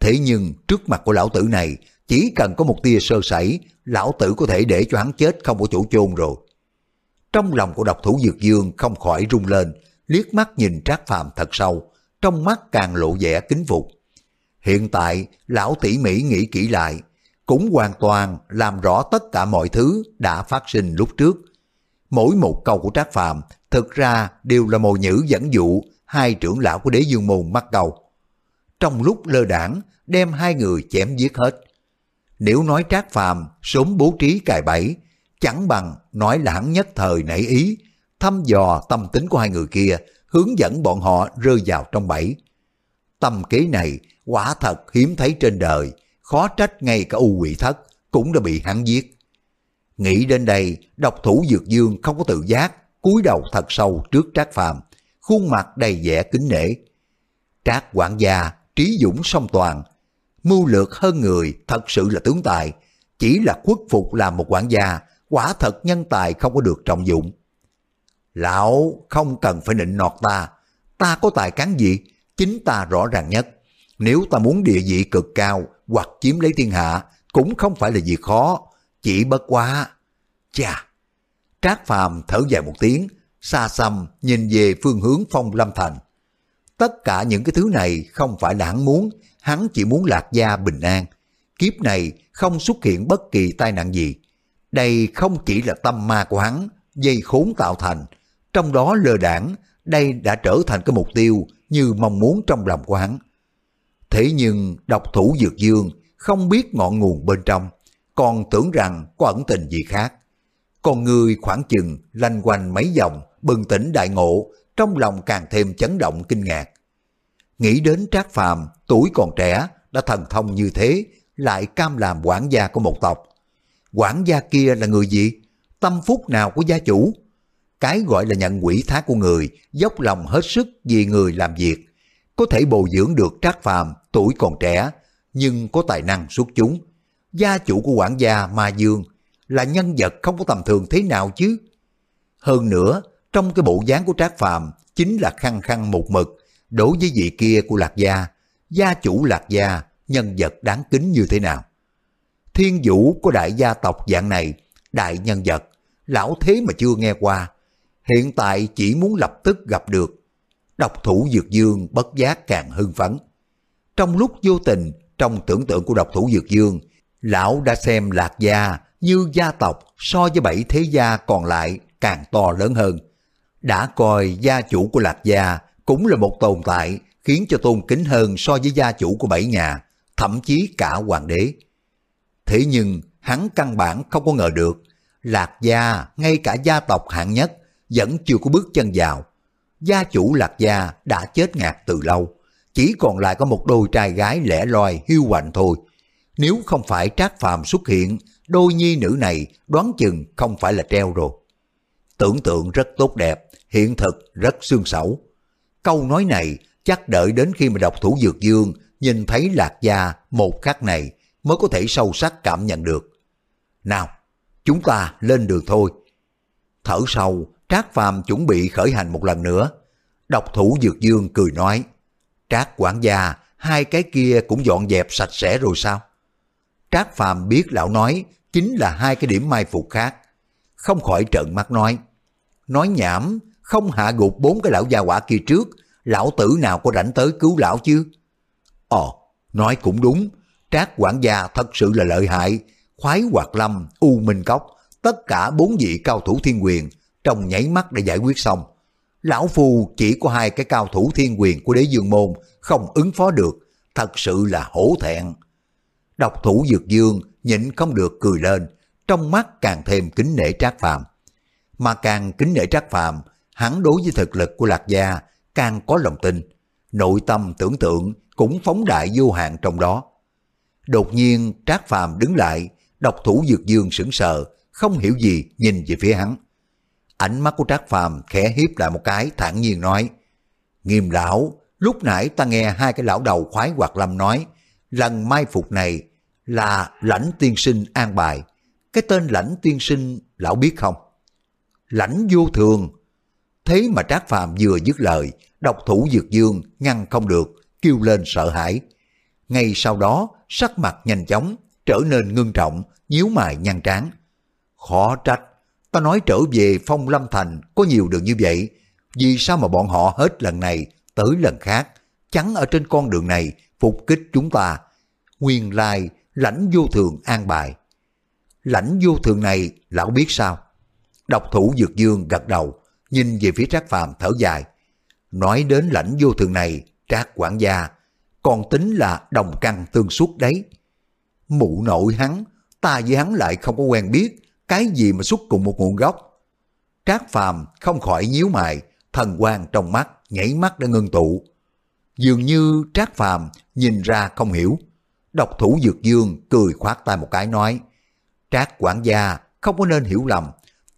Thế nhưng trước mặt của lão tử này, chỉ cần có một tia sơ sẩy, lão tử có thể để cho hắn chết không có chỗ chôn rồi. Trong lòng của độc thủ Dược Dương không khỏi rung lên, liếc mắt nhìn Trác Phàm thật sâu, trong mắt càng lộ vẻ kính phục. Hiện tại, lão tỉ mỉ nghĩ kỹ lại, cũng hoàn toàn làm rõ tất cả mọi thứ đã phát sinh lúc trước. Mỗi một câu của Trác Phàm thực ra đều là mồi nhữ dẫn dụ hai trưởng lão của đế dương môn mắc cầu. Trong lúc lơ đảng, đem hai người chém giết hết. Nếu nói Trác Phàm sớm bố trí cài bẫy, chẳng bằng nói là hắn nhất thời nảy ý, thăm dò tâm tính của hai người kia, hướng dẫn bọn họ rơi vào trong bẫy. Tâm kế này quả thật hiếm thấy trên đời, khó trách ngay cả u quỷ thất cũng đã bị hắn giết. Nghĩ đến đây, độc thủ Dược Dương không có tự giác, cúi đầu thật sâu trước Trác Phàm, khuôn mặt đầy vẻ kính nể. Trác quản gia, trí dũng song toàn, mưu lược hơn người, thật sự là tướng tài, chỉ là khuất phục làm một quản gia, quả thật nhân tài không có được trọng dụng. Lão không cần phải nịnh nọt ta, ta có tài cán gì, chính ta rõ ràng nhất. Nếu ta muốn địa vị cực cao hoặc chiếm lấy thiên hạ, cũng không phải là việc khó, chỉ bất quá. Chà! Trác Phàm thở dài một tiếng, xa xăm nhìn về phương hướng phong lâm thành. Tất cả những cái thứ này không phải là hắn muốn, hắn chỉ muốn lạc gia bình an. Kiếp này không xuất hiện bất kỳ tai nạn gì. Đây không chỉ là tâm ma của hắn, dây khốn tạo thành. Trong đó lơ đảng, đây đã trở thành cái mục tiêu như mong muốn trong lòng của hắn. Thế nhưng độc thủ dược dương không biết ngọn nguồn bên trong, còn tưởng rằng có ẩn tình gì khác. Còn người khoảng chừng lanh quanh mấy vòng, bừng tỉnh đại ngộ, trong lòng càng thêm chấn động kinh ngạc. Nghĩ đến Trác Phàm tuổi còn trẻ, đã thần thông như thế, lại cam làm quản gia của một tộc. Quản gia kia là người gì? Tâm phúc nào của gia chủ? Cái gọi là nhận quỷ thác của người, dốc lòng hết sức vì người làm việc. Có thể bồi dưỡng được Trác Phàm tuổi còn trẻ, nhưng có tài năng xuất chúng. Gia chủ của quản gia Ma Dương là nhân vật không có tầm thường thế nào chứ. Hơn nữa, trong cái bộ dáng của Trác Phàm chính là khăng khăng một mực, đối với vị kia của Lạc Gia, gia chủ Lạc Gia, nhân vật đáng kính như thế nào. Thiên vũ của đại gia tộc dạng này, đại nhân vật, lão thế mà chưa nghe qua. Hiện tại chỉ muốn lập tức gặp được. Độc thủ Dược Dương bất giác càng hưng phấn. Trong lúc vô tình, trong tưởng tượng của độc thủ Dược Dương, lão đã xem Lạc Gia như gia tộc so với bảy thế gia còn lại càng to lớn hơn. Đã coi gia chủ của Lạc Gia cũng là một tồn tại khiến cho tôn kính hơn so với gia chủ của bảy nhà, thậm chí cả hoàng đế. Thế nhưng hắn căn bản không có ngờ được, Lạc Gia ngay cả gia tộc hạng nhất vẫn chưa có bước chân vào. gia chủ lạc gia đã chết ngạt từ lâu, chỉ còn lại có một đôi trai gái lẻ loi hiu quạnh thôi. Nếu không phải Trác Phàm xuất hiện, đôi nhi nữ này đoán chừng không phải là treo rồi. Tưởng tượng rất tốt đẹp, hiện thực rất xương xẩu. Câu nói này chắc đợi đến khi mà đọc thủ dược dương nhìn thấy lạc gia một khắc này mới có thể sâu sắc cảm nhận được. Nào, chúng ta lên đường thôi. Thở sâu, Trác Phàm chuẩn bị khởi hành một lần nữa. Độc thủ Dược Dương cười nói, Trác quản gia, hai cái kia cũng dọn dẹp sạch sẽ rồi sao? Trác Phàm biết lão nói chính là hai cái điểm mai phục khác. Không khỏi trợn mắt nói, nói nhảm, không hạ gục bốn cái lão gia quả kia trước, lão tử nào có rảnh tới cứu lão chứ? Ồ, nói cũng đúng, Trác quản gia thật sự là lợi hại, khoái hoạt lâm, u minh cốc, tất cả bốn vị cao thủ thiên quyền trong nháy mắt đã giải quyết xong. Lão Phu chỉ có hai cái cao thủ thiên quyền của đế dương môn không ứng phó được, thật sự là hổ thẹn. Độc thủ dược dương nhịn không được cười lên, trong mắt càng thêm kính nể trác phàm. Mà càng kính nể trác phàm, hắn đối với thực lực của lạc gia càng có lòng tin, nội tâm tưởng tượng cũng phóng đại vô hạn trong đó. Đột nhiên trác phàm đứng lại, độc thủ dược dương sững sờ, không hiểu gì nhìn về phía hắn. Ánh mắt của Trác Phàm khẽ hiếp lại một cái thản nhiên nói Nghiêm lão, lúc nãy ta nghe hai cái lão đầu khoái hoạt lâm nói lần mai phục này là lãnh tiên sinh an bài. Cái tên lãnh tiên sinh lão biết không? Lãnh vô thường. Thế mà Trác Phàm vừa dứt lời, độc thủ dược dương ngăn không được, kêu lên sợ hãi. Ngay sau đó, sắc mặt nhanh chóng, trở nên ngưng trọng, nhíu mày nhăn trán. Khó trách, Ta nói trở về phong lâm thành có nhiều đường như vậy, vì sao mà bọn họ hết lần này tới lần khác, chắn ở trên con đường này phục kích chúng ta. Nguyên lai lãnh vô thường an bài. Lãnh vô thường này lão biết sao? Độc thủ Dược Dương gật đầu, nhìn về phía Trác Phàm thở dài. Nói đến lãnh vô thường này, Trác quản gia, còn tính là đồng căn tương suốt đấy. Mụ nội hắn, ta với hắn lại không có quen biết, cái gì mà xuất cùng một nguồn gốc. Trác Phàm không khỏi nhíu mày, thần quang trong mắt, nhảy mắt đã ngưng tụ. Dường như Trác Phàm nhìn ra không hiểu. Độc thủ Dược Dương cười khoát tay một cái nói, Trác quản gia không có nên hiểu lầm,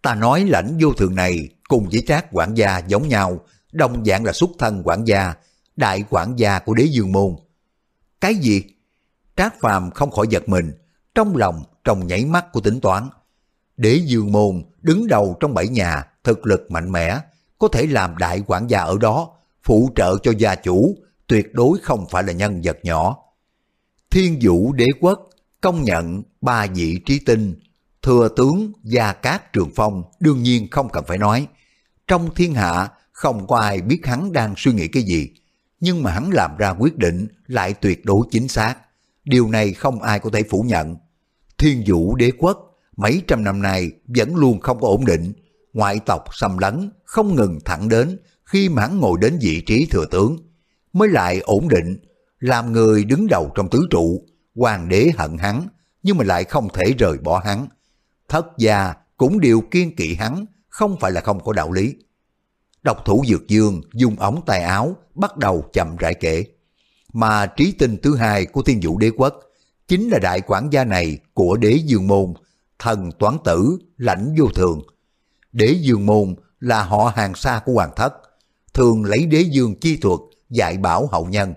ta nói lãnh vô thường này cùng với Trác quản gia giống nhau, đồng dạng là xuất thân quản gia, đại quản gia của đế dương môn. Cái gì? Trác Phàm không khỏi giật mình, trong lòng trong nhảy mắt của tính toán, Đế dương môn đứng đầu trong bảy nhà, thực lực mạnh mẽ, có thể làm đại quản gia ở đó, phụ trợ cho gia chủ, tuyệt đối không phải là nhân vật nhỏ. Thiên vũ đế quốc công nhận ba vị trí tinh, thừa tướng Gia Cát Trường Phong đương nhiên không cần phải nói. Trong thiên hạ không có ai biết hắn đang suy nghĩ cái gì, nhưng mà hắn làm ra quyết định lại tuyệt đối chính xác. Điều này không ai có thể phủ nhận. Thiên vũ đế quốc mấy trăm năm nay vẫn luôn không có ổn định, ngoại tộc xâm lấn không ngừng thẳng đến khi mà hắn ngồi đến vị trí thừa tướng, mới lại ổn định, làm người đứng đầu trong tứ trụ, hoàng đế hận hắn, nhưng mà lại không thể rời bỏ hắn. Thất gia cũng đều kiên kỵ hắn, không phải là không có đạo lý. Độc thủ Dược Dương dùng ống tay áo bắt đầu chậm rãi kể. Mà trí tinh thứ hai của thiên vũ đế quốc chính là đại quản gia này của đế dương môn thần toán tử, lãnh vô thường. Đế dương môn là họ hàng xa của hoàng thất, thường lấy đế dương chi thuật dạy bảo hậu nhân.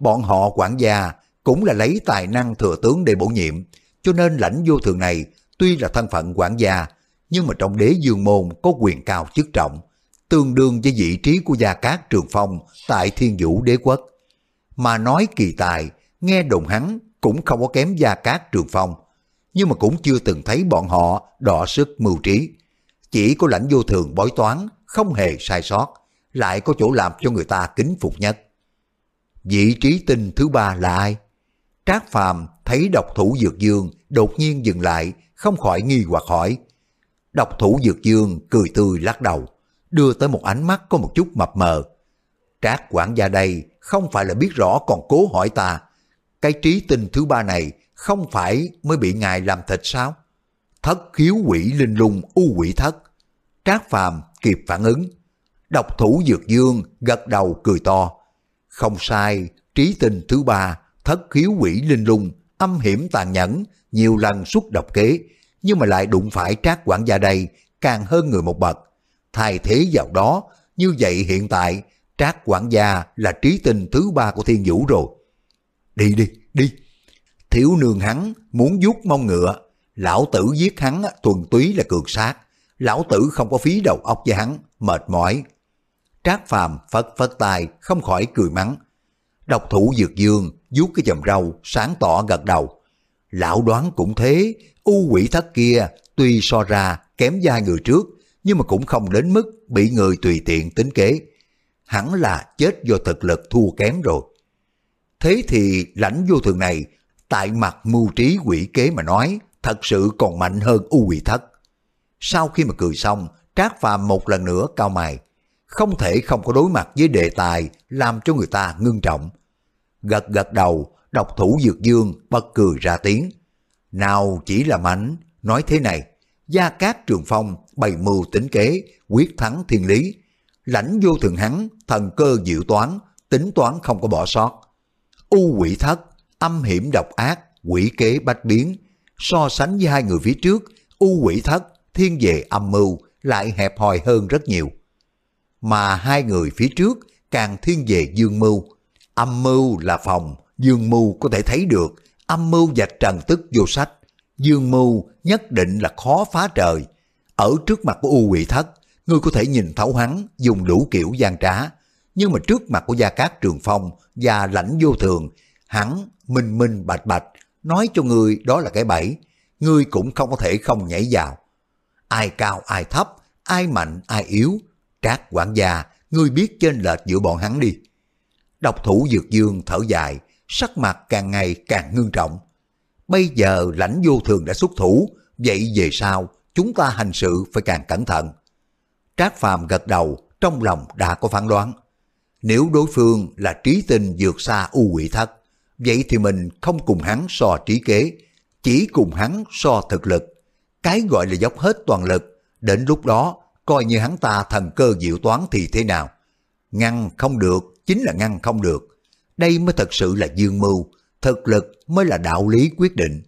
Bọn họ quản gia cũng là lấy tài năng thừa tướng để bổ nhiệm, cho nên lãnh vô thường này tuy là thân phận quản gia, nhưng mà trong đế dương môn có quyền cao chức trọng, tương đương với vị trí của Gia Cát Trường Phong tại Thiên Vũ Đế Quốc. Mà nói kỳ tài, nghe đồn hắn cũng không có kém Gia Cát Trường Phong, nhưng mà cũng chưa từng thấy bọn họ đỏ sức mưu trí. Chỉ có lãnh vô thường bói toán, không hề sai sót, lại có chỗ làm cho người ta kính phục nhất. Vị trí tinh thứ ba là ai? Trác Phàm thấy độc thủ Dược Dương đột nhiên dừng lại, không khỏi nghi hoặc hỏi. Độc thủ Dược Dương cười tươi lắc đầu, đưa tới một ánh mắt có một chút mập mờ. Trác quản gia đây không phải là biết rõ còn cố hỏi ta. Cái trí tinh thứ ba này không phải mới bị ngài làm thịt sao? Thất khiếu quỷ linh lung u quỷ thất. Trác phàm kịp phản ứng. Độc thủ dược dương gật đầu cười to. Không sai, trí tình thứ ba, thất khiếu quỷ linh lung, âm hiểm tàn nhẫn, nhiều lần xuất độc kế, nhưng mà lại đụng phải trác quản gia đây, càng hơn người một bậc. Thay thế vào đó, như vậy hiện tại, trác quản gia là trí tình thứ ba của thiên vũ rồi. Đi đi, đi. Thiếu nương hắn muốn vuốt mông ngựa, lão tử giết hắn thuần túy là cường sát. Lão tử không có phí đầu óc với hắn, mệt mỏi. Trác phàm phất phất tài không khỏi cười mắng. Độc thủ dược dương, vuốt cái chầm râu, sáng tỏ gật đầu. Lão đoán cũng thế, u quỷ thất kia tuy so ra kém giai người trước, nhưng mà cũng không đến mức bị người tùy tiện tính kế. Hẳn là chết do thực lực thua kém rồi. Thế thì lãnh vô thường này, tại mặt mưu trí quỷ kế mà nói, thật sự còn mạnh hơn u quỷ thất. Sau khi mà cười xong, Trác Phàm một lần nữa cao mày. Không thể không có đối mặt với đề tài làm cho người ta ngưng trọng. Gật gật đầu, độc thủ dược dương bật cười ra tiếng. Nào chỉ là mảnh, nói thế này, Gia Cát Trường Phong bày mưu tính kế, quyết thắng thiên lý. Lãnh vô thường hắn, thần cơ diệu toán, tính toán không có bỏ sót. U quỷ thất, âm hiểm độc ác, quỷ kế bách biến. So sánh với hai người phía trước, u quỷ thất, thiên về âm mưu, lại hẹp hòi hơn rất nhiều. Mà hai người phía trước càng thiên về dương mưu. Âm mưu là phòng, dương mưu có thể thấy được, âm mưu dạch trần tức vô sách. Dương mưu nhất định là khó phá trời. Ở trước mặt của U quỷ thất, ngươi có thể nhìn thấu hắn dùng đủ kiểu gian trá. Nhưng mà trước mặt của Gia Cát Trường Phong và lãnh vô thường, hắn minh minh bạch bạch, nói cho ngươi đó là cái bẫy. Ngươi cũng không có thể không nhảy vào. Ai cao ai thấp, ai mạnh ai yếu. Trác quản gia, ngươi biết trên lệch giữa bọn hắn đi. Độc thủ Dược Dương thở dài, sắc mặt càng ngày càng ngưng trọng. Bây giờ lãnh vô thường đã xuất thủ, vậy về sau chúng ta hành sự phải càng cẩn thận. Trác Phàm gật đầu, trong lòng đã có phán đoán. Nếu đối phương là trí tinh dược xa u quỷ thất, vậy thì mình không cùng hắn so trí kế, chỉ cùng hắn so thực lực. Cái gọi là dốc hết toàn lực, đến lúc đó coi như hắn ta thần cơ diệu toán thì thế nào. Ngăn không được, chính là ngăn không được. Đây mới thật sự là dương mưu, thực lực mới là đạo lý quyết định.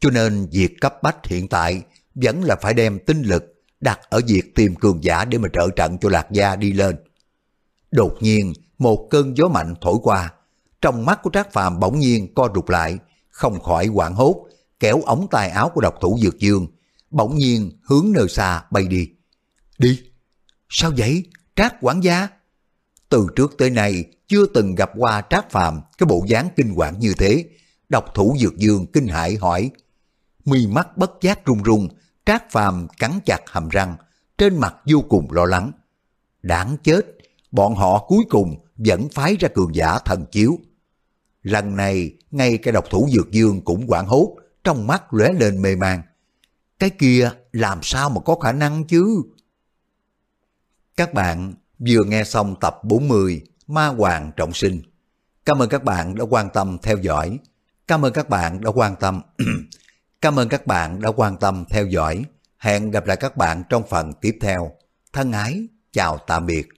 Cho nên việc cấp bách hiện tại vẫn là phải đem tinh lực đặt ở việc tìm cường giả để mà trợ trận cho Lạc Gia đi lên. Đột nhiên, một cơn gió mạnh thổi qua, trong mắt của Trác Phàm bỗng nhiên co rụt lại, không khỏi hoảng hốt, kéo ống tay áo của độc thủ Dược Dương, bỗng nhiên hướng nơi xa bay đi. Đi! Sao vậy? Trác quản gia? Từ trước tới nay chưa từng gặp qua Trác Phàm cái bộ dáng kinh hoàng như thế. Độc thủ Dược Dương kinh hãi hỏi. Mi mắt bất giác run run, Trác Phàm cắn chặt hàm răng, trên mặt vô cùng lo lắng. Đáng chết, bọn họ cuối cùng vẫn phái ra cường giả thần chiếu. Lần này, ngay cái độc thủ Dược Dương cũng quảng hốt, trong mắt lóe lên mê man. Cái kia làm sao mà có khả năng chứ? Các bạn vừa nghe xong tập 40 Ma Hoàng Trọng Sinh. Cảm ơn các bạn đã quan tâm theo dõi. Cảm ơn các bạn đã quan tâm. Cảm ơn các bạn đã quan tâm theo dõi. Hẹn gặp lại các bạn trong phần tiếp theo. Thân ái, chào tạm biệt.